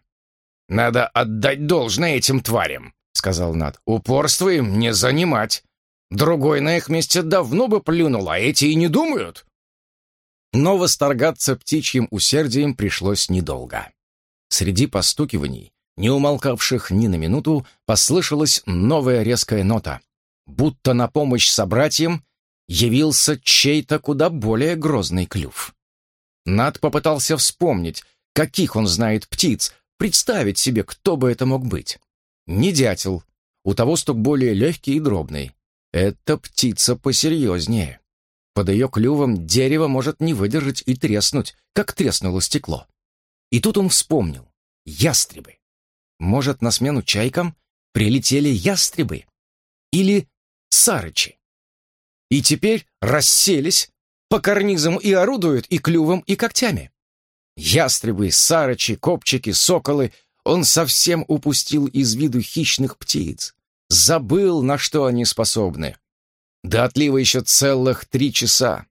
«Надо отдать должное этим тварям», — сказал Над. «Упорство им не занимать. Другой на их месте давно бы плюнул, а эти и не думают». Но восторгаться птичьим усердием пришлось недолго. Среди постукиваний, не умолкавших ни на минуту, послышалась новая резкая нота. Будто на помощь собратьям явился чей-то куда более грозный клюв. Над попытался вспомнить, каких он знает птиц, представить себе, кто бы это мог быть. Не дятел, у того стук более легкий и дробный. Это птица посерьезнее. Под ее клювом дерево может не выдержать и треснуть, как треснуло стекло. И тут он вспомнил. Ястребы. Может, на смену чайкам прилетели ястребы? Или сарычи? И теперь расселись по карнизам и орудуют и клювом, и когтями. Ястребы, сарычи, копчики, соколы — он совсем упустил из виду хищных птиц. Забыл, на что они способны. До отлива еще целых три часа.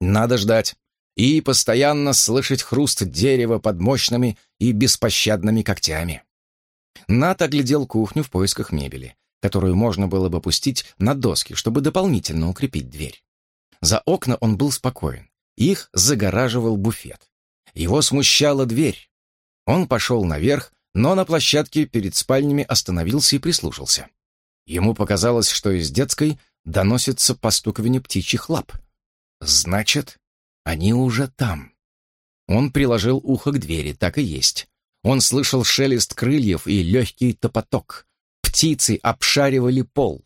Надо ждать и постоянно слышать хруст дерева под мощными и беспощадными когтями. Нат оглядел кухню в поисках мебели которую можно было бы пустить на доски, чтобы дополнительно укрепить дверь. За окна он был спокоен. Их загораживал буфет. Его смущала дверь. Он пошел наверх, но на площадке перед спальнями остановился и прислушался. Ему показалось, что из детской доносится постукивание птичьих лап. Значит, они уже там. Он приложил ухо к двери, так и есть. Он слышал шелест крыльев и легкий топоток. Птицы обшаривали пол.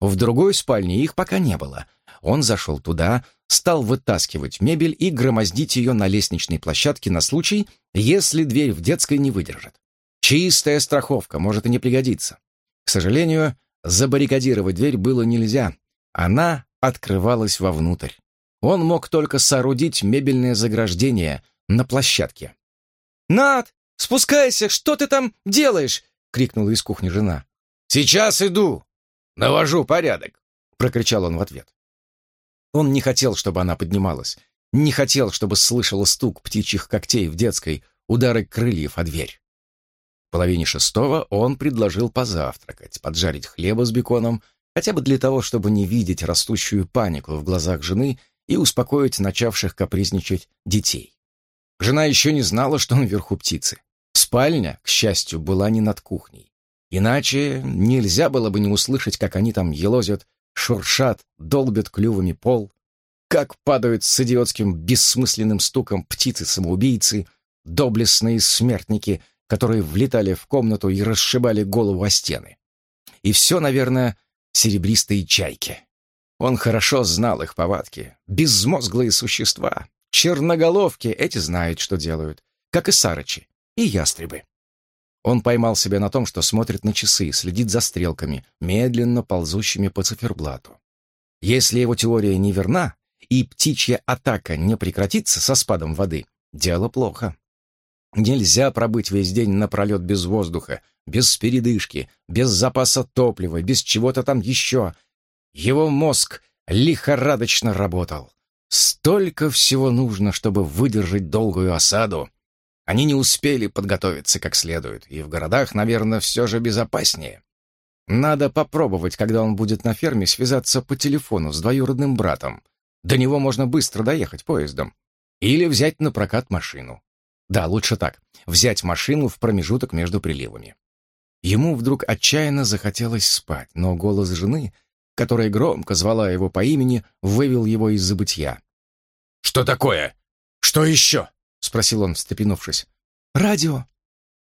В другой спальне их пока не было. Он зашел туда, стал вытаскивать мебель и громоздить ее на лестничной площадке на случай, если дверь в детской не выдержит. Чистая страховка, может и не пригодиться. К сожалению, забаррикадировать дверь было нельзя. Она открывалась вовнутрь. Он мог только соорудить мебельное заграждение на площадке. «Над, спускайся, что ты там делаешь?» — крикнула из кухни жена. «Сейчас иду! Навожу порядок!» — прокричал он в ответ. Он не хотел, чтобы она поднималась, не хотел, чтобы слышала стук птичьих когтей в детской, удары крыльев о дверь. В половине шестого он предложил позавтракать, поджарить хлеба с беконом, хотя бы для того, чтобы не видеть растущую панику в глазах жены и успокоить начавших капризничать детей. Жена еще не знала, что он вверху птицы. Спальня, к счастью, была не над кухней. Иначе нельзя было бы не услышать, как они там елозят, шуршат, долбят клювами пол, как падают с идиотским бессмысленным стуком птицы-самоубийцы, доблестные смертники, которые влетали в комнату и расшибали голову о стены. И все, наверное, серебристые чайки. Он хорошо знал их повадки. Безмозглые существа. Черноголовки эти знают, что делают. Как и сарычи. И ястребы. Он поймал себя на том, что смотрит на часы, следит за стрелками, медленно ползущими по циферблату. Если его теория не верна, и птичья атака не прекратится со спадом воды, дело плохо. Нельзя пробыть весь день напролет без воздуха, без передышки, без запаса топлива, без чего-то там еще. Его мозг лихорадочно работал. Столько всего нужно, чтобы выдержать долгую осаду. Они не успели подготовиться как следует, и в городах, наверное, все же безопаснее. Надо попробовать, когда он будет на ферме, связаться по телефону с двоюродным братом. До него можно быстро доехать поездом. Или взять на прокат машину. Да, лучше так. Взять машину в промежуток между приливами. Ему вдруг отчаянно захотелось спать, но голос жены, которая громко звала его по имени, вывел его из забытья. «Что такое? Что еще?» — спросил он, встрепенувшись. «Радио.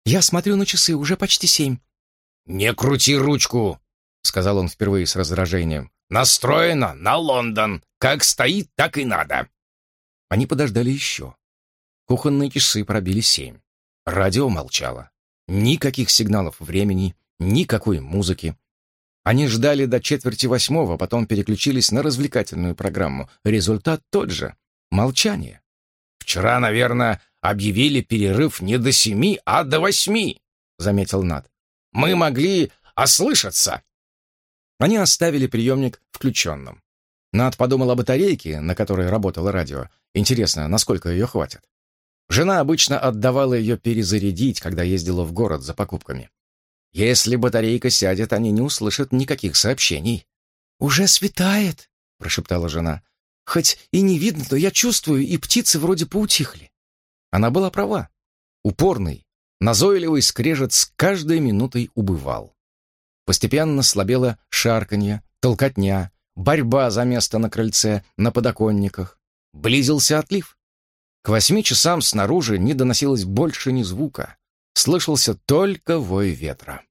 Я смотрю на часы, уже почти семь». «Не крути ручку!» — сказал он впервые с раздражением. «Настроено на Лондон. Как стоит, так и надо». Они подождали еще. Кухонные часы пробили семь. Радио молчало. Никаких сигналов времени, никакой музыки. Они ждали до четверти восьмого, потом переключились на развлекательную программу. Результат тот же — молчание. «Вчера, наверное, объявили перерыв не до семи, а до восьми», — заметил Над. «Мы могли ослышаться». Они оставили приемник включенным. Над подумал о батарейке, на которой работало радио. Интересно, насколько ее хватит. Жена обычно отдавала ее перезарядить, когда ездила в город за покупками. Если батарейка сядет, они не услышат никаких сообщений. «Уже светает», — прошептала жена. «Хоть и не видно, но я чувствую, и птицы вроде поутихли». Она была права. Упорный, назойливый скрежет с каждой минутой убывал. Постепенно слабело шарканье, толкотня, борьба за место на крыльце, на подоконниках. Близился отлив. К восьми часам снаружи не доносилось больше ни звука. Слышался только вой ветра.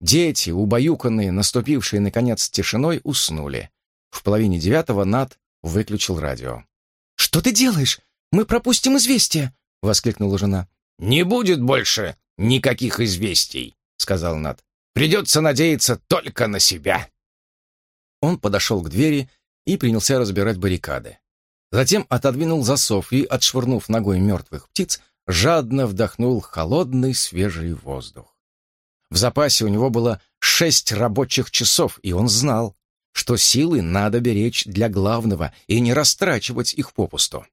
Дети, убаюканные, наступившие, наконец, тишиной, уснули. В половине девятого Над выключил радио. «Что ты делаешь? Мы пропустим известия!» — воскликнула жена. «Не будет больше никаких известий», — сказал Над. «Придется надеяться только на себя». Он подошел к двери и принялся разбирать баррикады. Затем отодвинул засов и, отшвырнув ногой мертвых птиц, жадно вдохнул холодный свежий воздух. В запасе у него было шесть рабочих часов, и он знал, что силы надо беречь для главного и не растрачивать их попусту.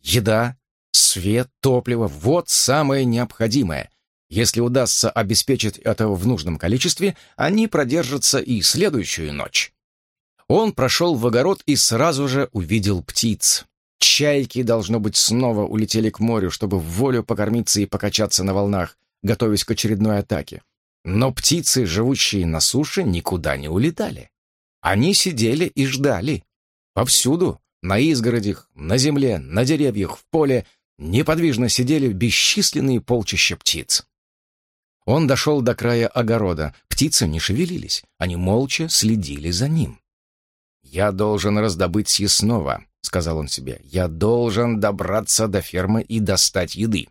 Еда, свет, топливо — вот самое необходимое. Если удастся обеспечить это в нужном количестве, они продержатся и следующую ночь. Он прошел в огород и сразу же увидел птиц. Чайки, должно быть, снова улетели к морю, чтобы в волю покормиться и покачаться на волнах, готовясь к очередной атаке. Но птицы, живущие на суше, никуда не улетали. Они сидели и ждали. Повсюду, на изгородях, на земле, на деревьях, в поле, неподвижно сидели бесчисленные полчища птиц. Он дошел до края огорода. Птицы не шевелились, они молча следили за ним. «Я должен раздобыть съестного», — сказал он себе. «Я должен добраться до фермы и достать еды».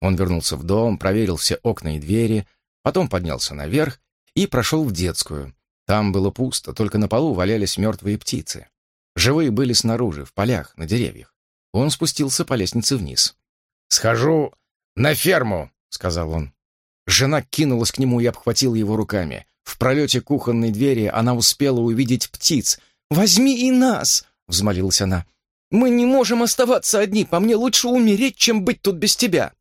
Он вернулся в дом, проверил все окна и двери, потом поднялся наверх и прошел в детскую. Там было пусто, только на полу валялись мертвые птицы. Живые были снаружи, в полях, на деревьях. Он спустился по лестнице вниз. «Схожу на ферму», — сказал он. Жена кинулась к нему и обхватила его руками. В пролете кухонной двери она успела увидеть птиц, «Возьми и нас!» — взмолилась она. «Мы не можем оставаться одни, по мне лучше умереть, чем быть тут без тебя!»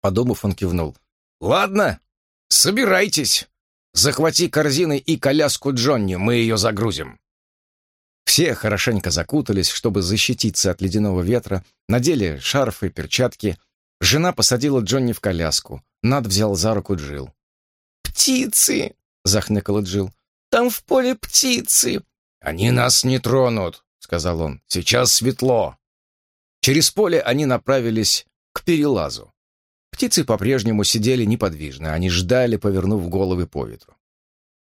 Подумав, он кивнул. «Ладно, собирайтесь. Захвати корзины и коляску Джонни, мы ее загрузим». Все хорошенько закутались, чтобы защититься от ледяного ветра, надели шарфы, перчатки. Жена посадила Джонни в коляску. Над взял за руку Джил. «Птицы!» — захныкала Джил. «Там в поле птицы!» «Они нас не тронут», — сказал он. «Сейчас светло». Через поле они направились к перелазу. Птицы по-прежнему сидели неподвижно, они ждали, повернув головы по ветру.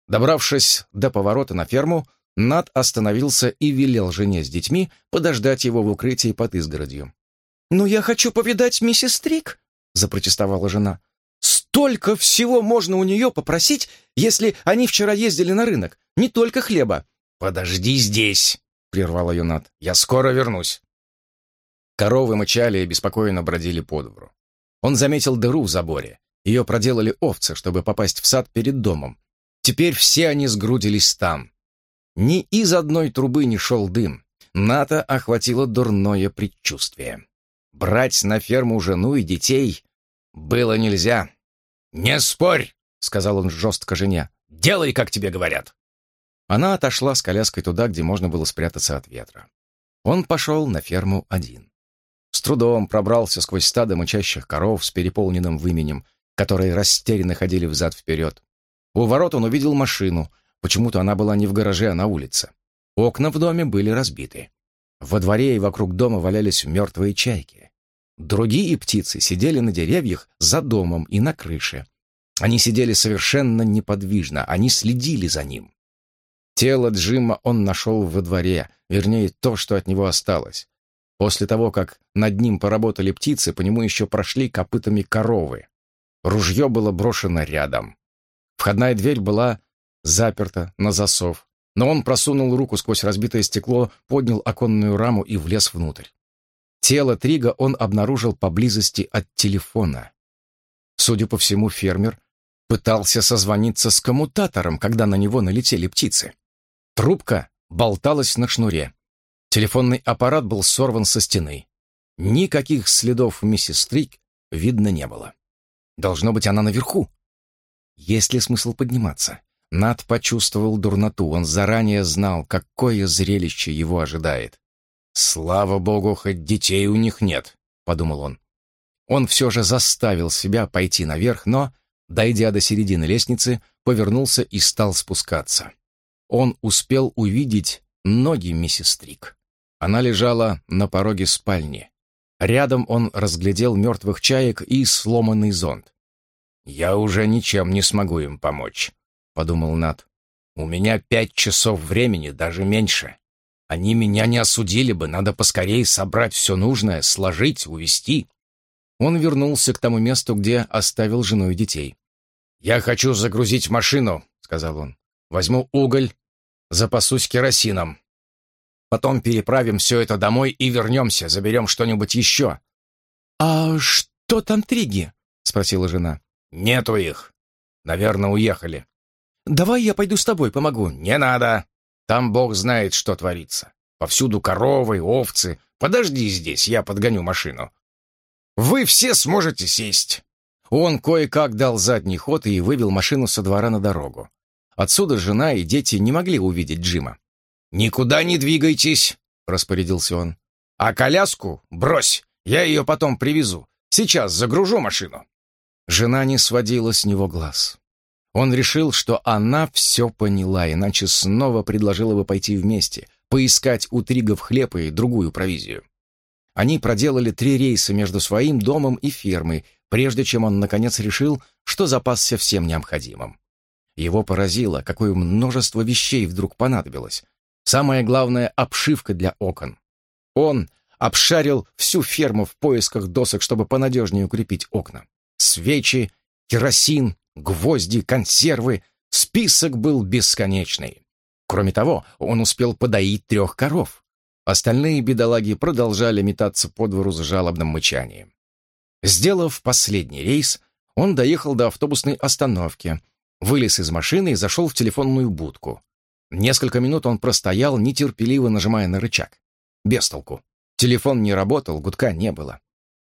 Добравшись до поворота на ферму, Над остановился и велел жене с детьми подождать его в укрытии под изгородью. «Ну, я хочу повидать миссис Стрик», — запротестовала жена. «Столько всего можно у нее попросить, если они вчера ездили на рынок. Не только хлеба». «Подожди здесь», — прервал ее Над. «Я скоро вернусь». Коровы мычали и беспокойно бродили по двору. Он заметил дыру в заборе. Ее проделали овцы, чтобы попасть в сад перед домом. Теперь все они сгрудились там. Ни из одной трубы не шел дым. Ната охватило дурное предчувствие. Брать на ферму жену и детей было нельзя. «Не спорь!» — сказал он жестко жене. «Делай, как тебе говорят!» Она отошла с коляской туда, где можно было спрятаться от ветра. Он пошел на ферму один. С трудом пробрался сквозь стадо мычащих коров с переполненным выменем, которые растерянно ходили взад-вперед. У ворот он увидел машину. Почему-то она была не в гараже, а на улице. Окна в доме были разбиты. Во дворе и вокруг дома валялись мертвые чайки. Другие птицы сидели на деревьях за домом и на крыше. Они сидели совершенно неподвижно, они следили за ним. Тело Джима он нашел во дворе, вернее, то, что от него осталось. После того, как над ним поработали птицы, по нему еще прошли копытами коровы. Ружье было брошено рядом. Входная дверь была заперта на засов, но он просунул руку сквозь разбитое стекло, поднял оконную раму и влез внутрь. Тело Трига он обнаружил поблизости от телефона. Судя по всему, фермер пытался созвониться с коммутатором, когда на него налетели птицы. Трубка болталась на шнуре. Телефонный аппарат был сорван со стены. Никаких следов миссис Стрик видно не было. Должно быть, она наверху. Есть ли смысл подниматься? Над почувствовал дурноту. Он заранее знал, какое зрелище его ожидает. «Слава богу, хоть детей у них нет», — подумал он. Он все же заставил себя пойти наверх, но, дойдя до середины лестницы, повернулся и стал спускаться. Он успел увидеть ноги миссис Стрик. Она лежала на пороге спальни. Рядом он разглядел мертвых чаек и сломанный зонт. «Я уже ничем не смогу им помочь», — подумал Нат. «У меня пять часов времени, даже меньше. Они меня не осудили бы, надо поскорее собрать все нужное, сложить, увести. Он вернулся к тому месту, где оставил жену и детей. «Я хочу загрузить машину», — сказал он. «Возьму уголь, запасусь керосином. Потом переправим все это домой и вернемся, заберем что-нибудь еще». «А что там Триги?» — спросила жена. «Нету их. Наверное, уехали». «Давай я пойду с тобой, помогу». «Не надо. Там бог знает, что творится. Повсюду коровы, овцы. Подожди здесь, я подгоню машину. Вы все сможете сесть». Он кое-как дал задний ход и вывел машину со двора на дорогу. Отсюда жена и дети не могли увидеть Джима. «Никуда не двигайтесь», — распорядился он. «А коляску брось, я ее потом привезу. Сейчас загружу машину». Жена не сводила с него глаз. Он решил, что она все поняла, иначе снова предложила бы пойти вместе, поискать у Тригов хлеб и другую провизию. Они проделали три рейса между своим домом и фермой, прежде чем он, наконец, решил, что запасся всем необходимым. Его поразило, какое множество вещей вдруг понадобилось. Самое главное — обшивка для окон. Он обшарил всю ферму в поисках досок, чтобы понадежнее укрепить окна. Свечи, керосин, гвозди, консервы. Список был бесконечный. Кроме того, он успел подоить трех коров. Остальные бедолаги продолжали метаться по двору с жалобным мычанием. Сделав последний рейс, он доехал до автобусной остановки, вылез из машины и зашел в телефонную будку. Несколько минут он простоял, нетерпеливо нажимая на рычаг. Без толку. Телефон не работал, гудка не было.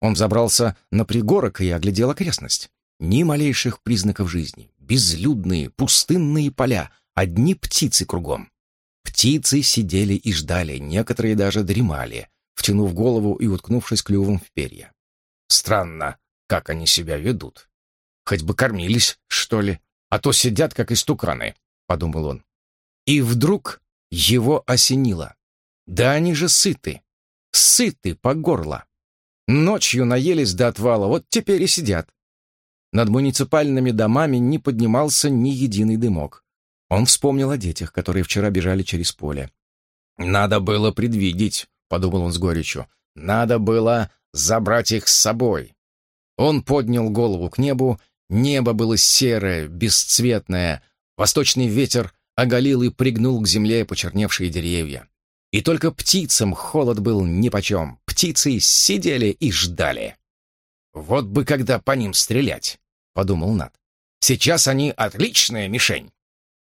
Он взобрался на пригорок и оглядел окрестность. Ни малейших признаков жизни. Безлюдные, пустынные поля, одни птицы кругом. Птицы сидели и ждали, некоторые даже дремали, втянув голову и уткнувшись клювом в перья. Странно, как они себя ведут. Хоть бы кормились, что ли, а то сидят, как истуканы, — подумал он. И вдруг его осенило. Да они же сыты, сыты по горло. Ночью наелись до отвала, вот теперь и сидят. Над муниципальными домами не поднимался ни единый дымок. Он вспомнил о детях, которые вчера бежали через поле. «Надо было предвидеть», — подумал он с горечью. «Надо было забрать их с собой». Он поднял голову к небу, небо было серое, бесцветное, восточный ветер оголил и пригнул к земле почерневшие деревья. И только птицам холод был нипочем. Птицы сидели и ждали. «Вот бы когда по ним стрелять», — подумал Над. «Сейчас они отличная мишень.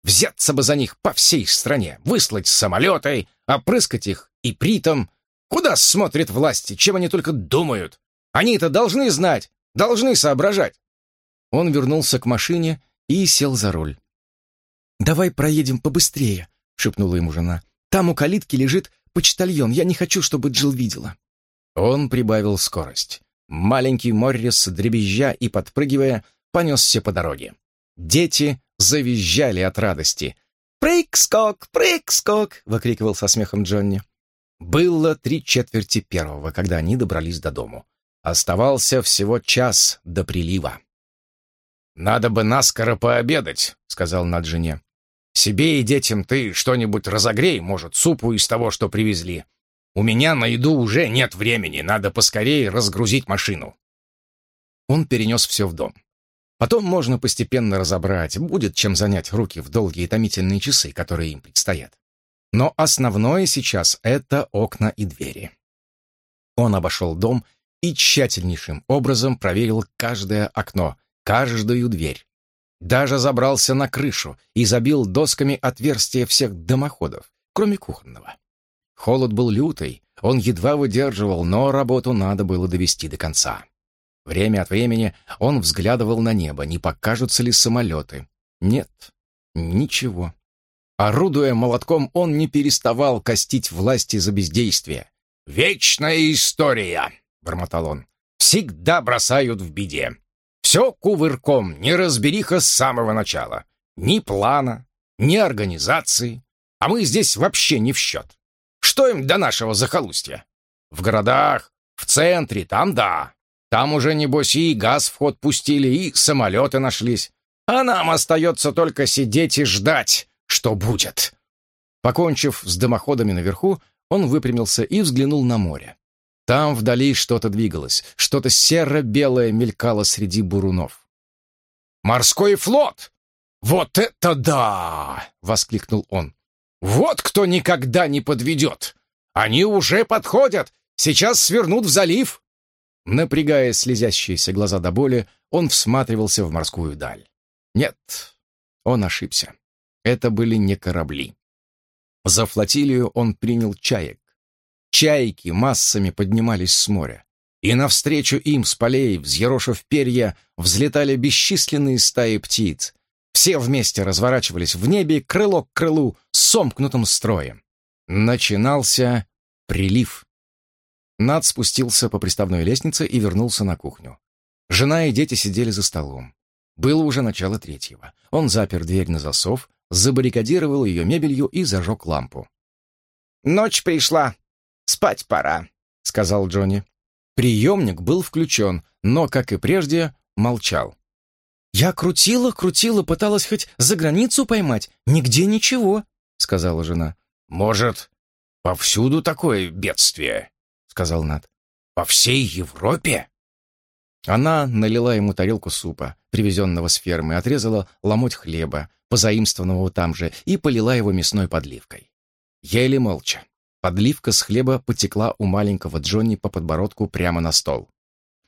Взяться бы за них по всей стране, выслать самолеты, опрыскать их и притом. Куда смотрят власти, чем они только думают? Они-то должны знать, должны соображать. Он вернулся к машине и сел за руль. «Давай проедем побыстрее», — шепнула ему жена. «Там у калитки лежит почтальон. Я не хочу, чтобы Джилл видела». Он прибавил скорость. Маленький Моррис, дребезжа и подпрыгивая, понесся по дороге. Дети завизжали от радости. «Прыг-скок! Прыг-скок!» — выкрикивал со смехом Джонни. Было три четверти первого, когда они добрались до дому. Оставался всего час до прилива. «Надо бы наскоро пообедать», — сказал над жене. «Себе и детям ты что-нибудь разогрей, может, супу из того, что привезли. У меня на еду уже нет времени, надо поскорее разгрузить машину». Он перенес все в дом. Потом можно постепенно разобрать, будет чем занять руки в долгие томительные часы, которые им предстоят. Но основное сейчас — это окна и двери. Он обошел дом и тщательнейшим образом проверил каждое окно, каждую дверь. Даже забрался на крышу и забил досками отверстия всех дымоходов, кроме кухонного. Холод был лютый, он едва выдерживал, но работу надо было довести до конца. Время от времени он взглядывал на небо, не покажутся ли самолеты. Нет, ничего. Орудуя молотком, он не переставал костить власти за бездействие. «Вечная история!» — бормотал он. «Всегда бросают в беде. Все кувырком, неразбериха с самого начала. Ни плана, ни организации. А мы здесь вообще не в счет. Что им до нашего захолустья? В городах, в центре, там да. Там уже, небось, и газ в ход пустили, и самолеты нашлись. А нам остается только сидеть и ждать, что будет. Покончив с дымоходами наверху, он выпрямился и взглянул на море. Там вдали что-то двигалось, что-то серо-белое мелькало среди бурунов. «Морской флот! Вот это да!» — воскликнул он. «Вот кто никогда не подведет! Они уже подходят! Сейчас свернут в залив!» Напрягая слезящиеся глаза до боли, он всматривался в морскую даль. Нет, он ошибся. Это были не корабли. За флотилию он принял чаек. Чайки массами поднимались с моря. И навстречу им с полей, взъерошив перья, взлетали бесчисленные стаи птиц. Все вместе разворачивались в небе крыло к крылу сомкнутым строем. Начинался прилив. Над спустился по приставной лестнице и вернулся на кухню. Жена и дети сидели за столом. Было уже начало третьего. Он запер дверь на засов, забаррикадировал ее мебелью и зажег лампу. «Ночь пришла. Спать пора», — сказал Джонни. Приемник был включен, но, как и прежде, молчал. «Я крутила, крутила, пыталась хоть за границу поймать. Нигде ничего», — сказала жена. «Может, повсюду такое бедствие?» сказал Нат. «По всей Европе?» Она налила ему тарелку супа, привезенного с фермы, отрезала ломоть хлеба, позаимствованного там же, и полила его мясной подливкой. Ели молча. Подливка с хлеба потекла у маленького Джонни по подбородку прямо на стол.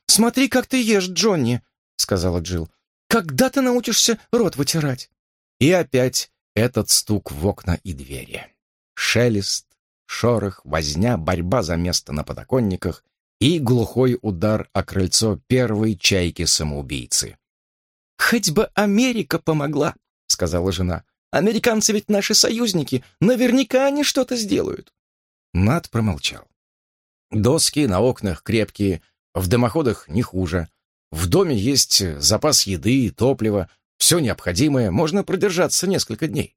«Смотри, как ты ешь, Джонни!» — сказала Джилл. «Когда ты научишься рот вытирать?» И опять этот стук в окна и двери. Шелест, шорох, возня, борьба за место на подоконниках и глухой удар о крыльцо первой чайки-самоубийцы. «Хоть бы Америка помогла», — сказала жена. «Американцы ведь наши союзники, наверняка они что-то сделают». Над промолчал. Доски на окнах крепкие, в дымоходах не хуже. В доме есть запас еды, топлива, все необходимое, можно продержаться несколько дней.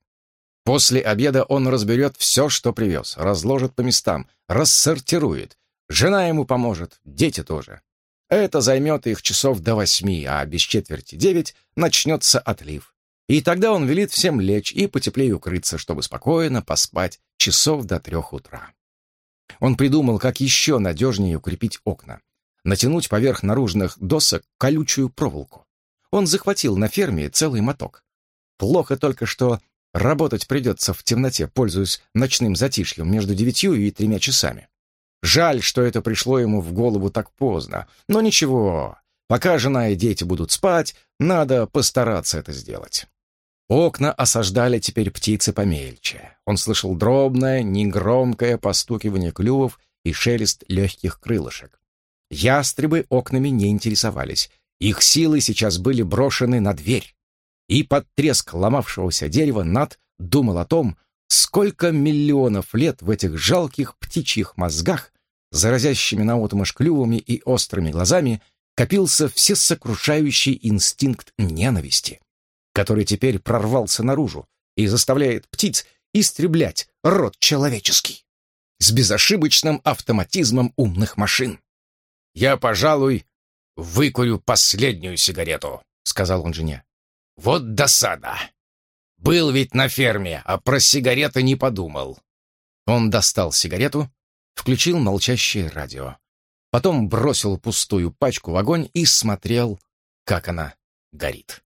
После обеда он разберет все, что привез, разложит по местам, рассортирует, Жена ему поможет, дети тоже. Это займет их часов до восьми, а без четверти девять начнется отлив. И тогда он велит всем лечь и потеплее укрыться, чтобы спокойно поспать часов до трех утра. Он придумал, как еще надежнее укрепить окна. Натянуть поверх наружных досок колючую проволоку. Он захватил на ферме целый моток. Плохо только, что работать придется в темноте, пользуясь ночным затишьем между девятью и тремя часами. Жаль, что это пришло ему в голову так поздно. Но ничего, пока жена и дети будут спать, надо постараться это сделать. Окна осаждали теперь птицы помельче. Он слышал дробное, негромкое постукивание клювов и шелест легких крылышек. Ястребы окнами не интересовались. Их силы сейчас были брошены на дверь. И под треск ломавшегося дерева Над думал о том, сколько миллионов лет в этих жалких птичьих мозгах, заразящими наотмашь клювами и острыми глазами, копился всесокрушающий инстинкт ненависти который теперь прорвался наружу и заставляет птиц истреблять род человеческий с безошибочным автоматизмом умных машин. «Я, пожалуй, выкурю последнюю сигарету», — сказал он жене. «Вот досада! Был ведь на ферме, а про сигареты не подумал». Он достал сигарету, включил молчащее радио. Потом бросил пустую пачку в огонь и смотрел, как она горит.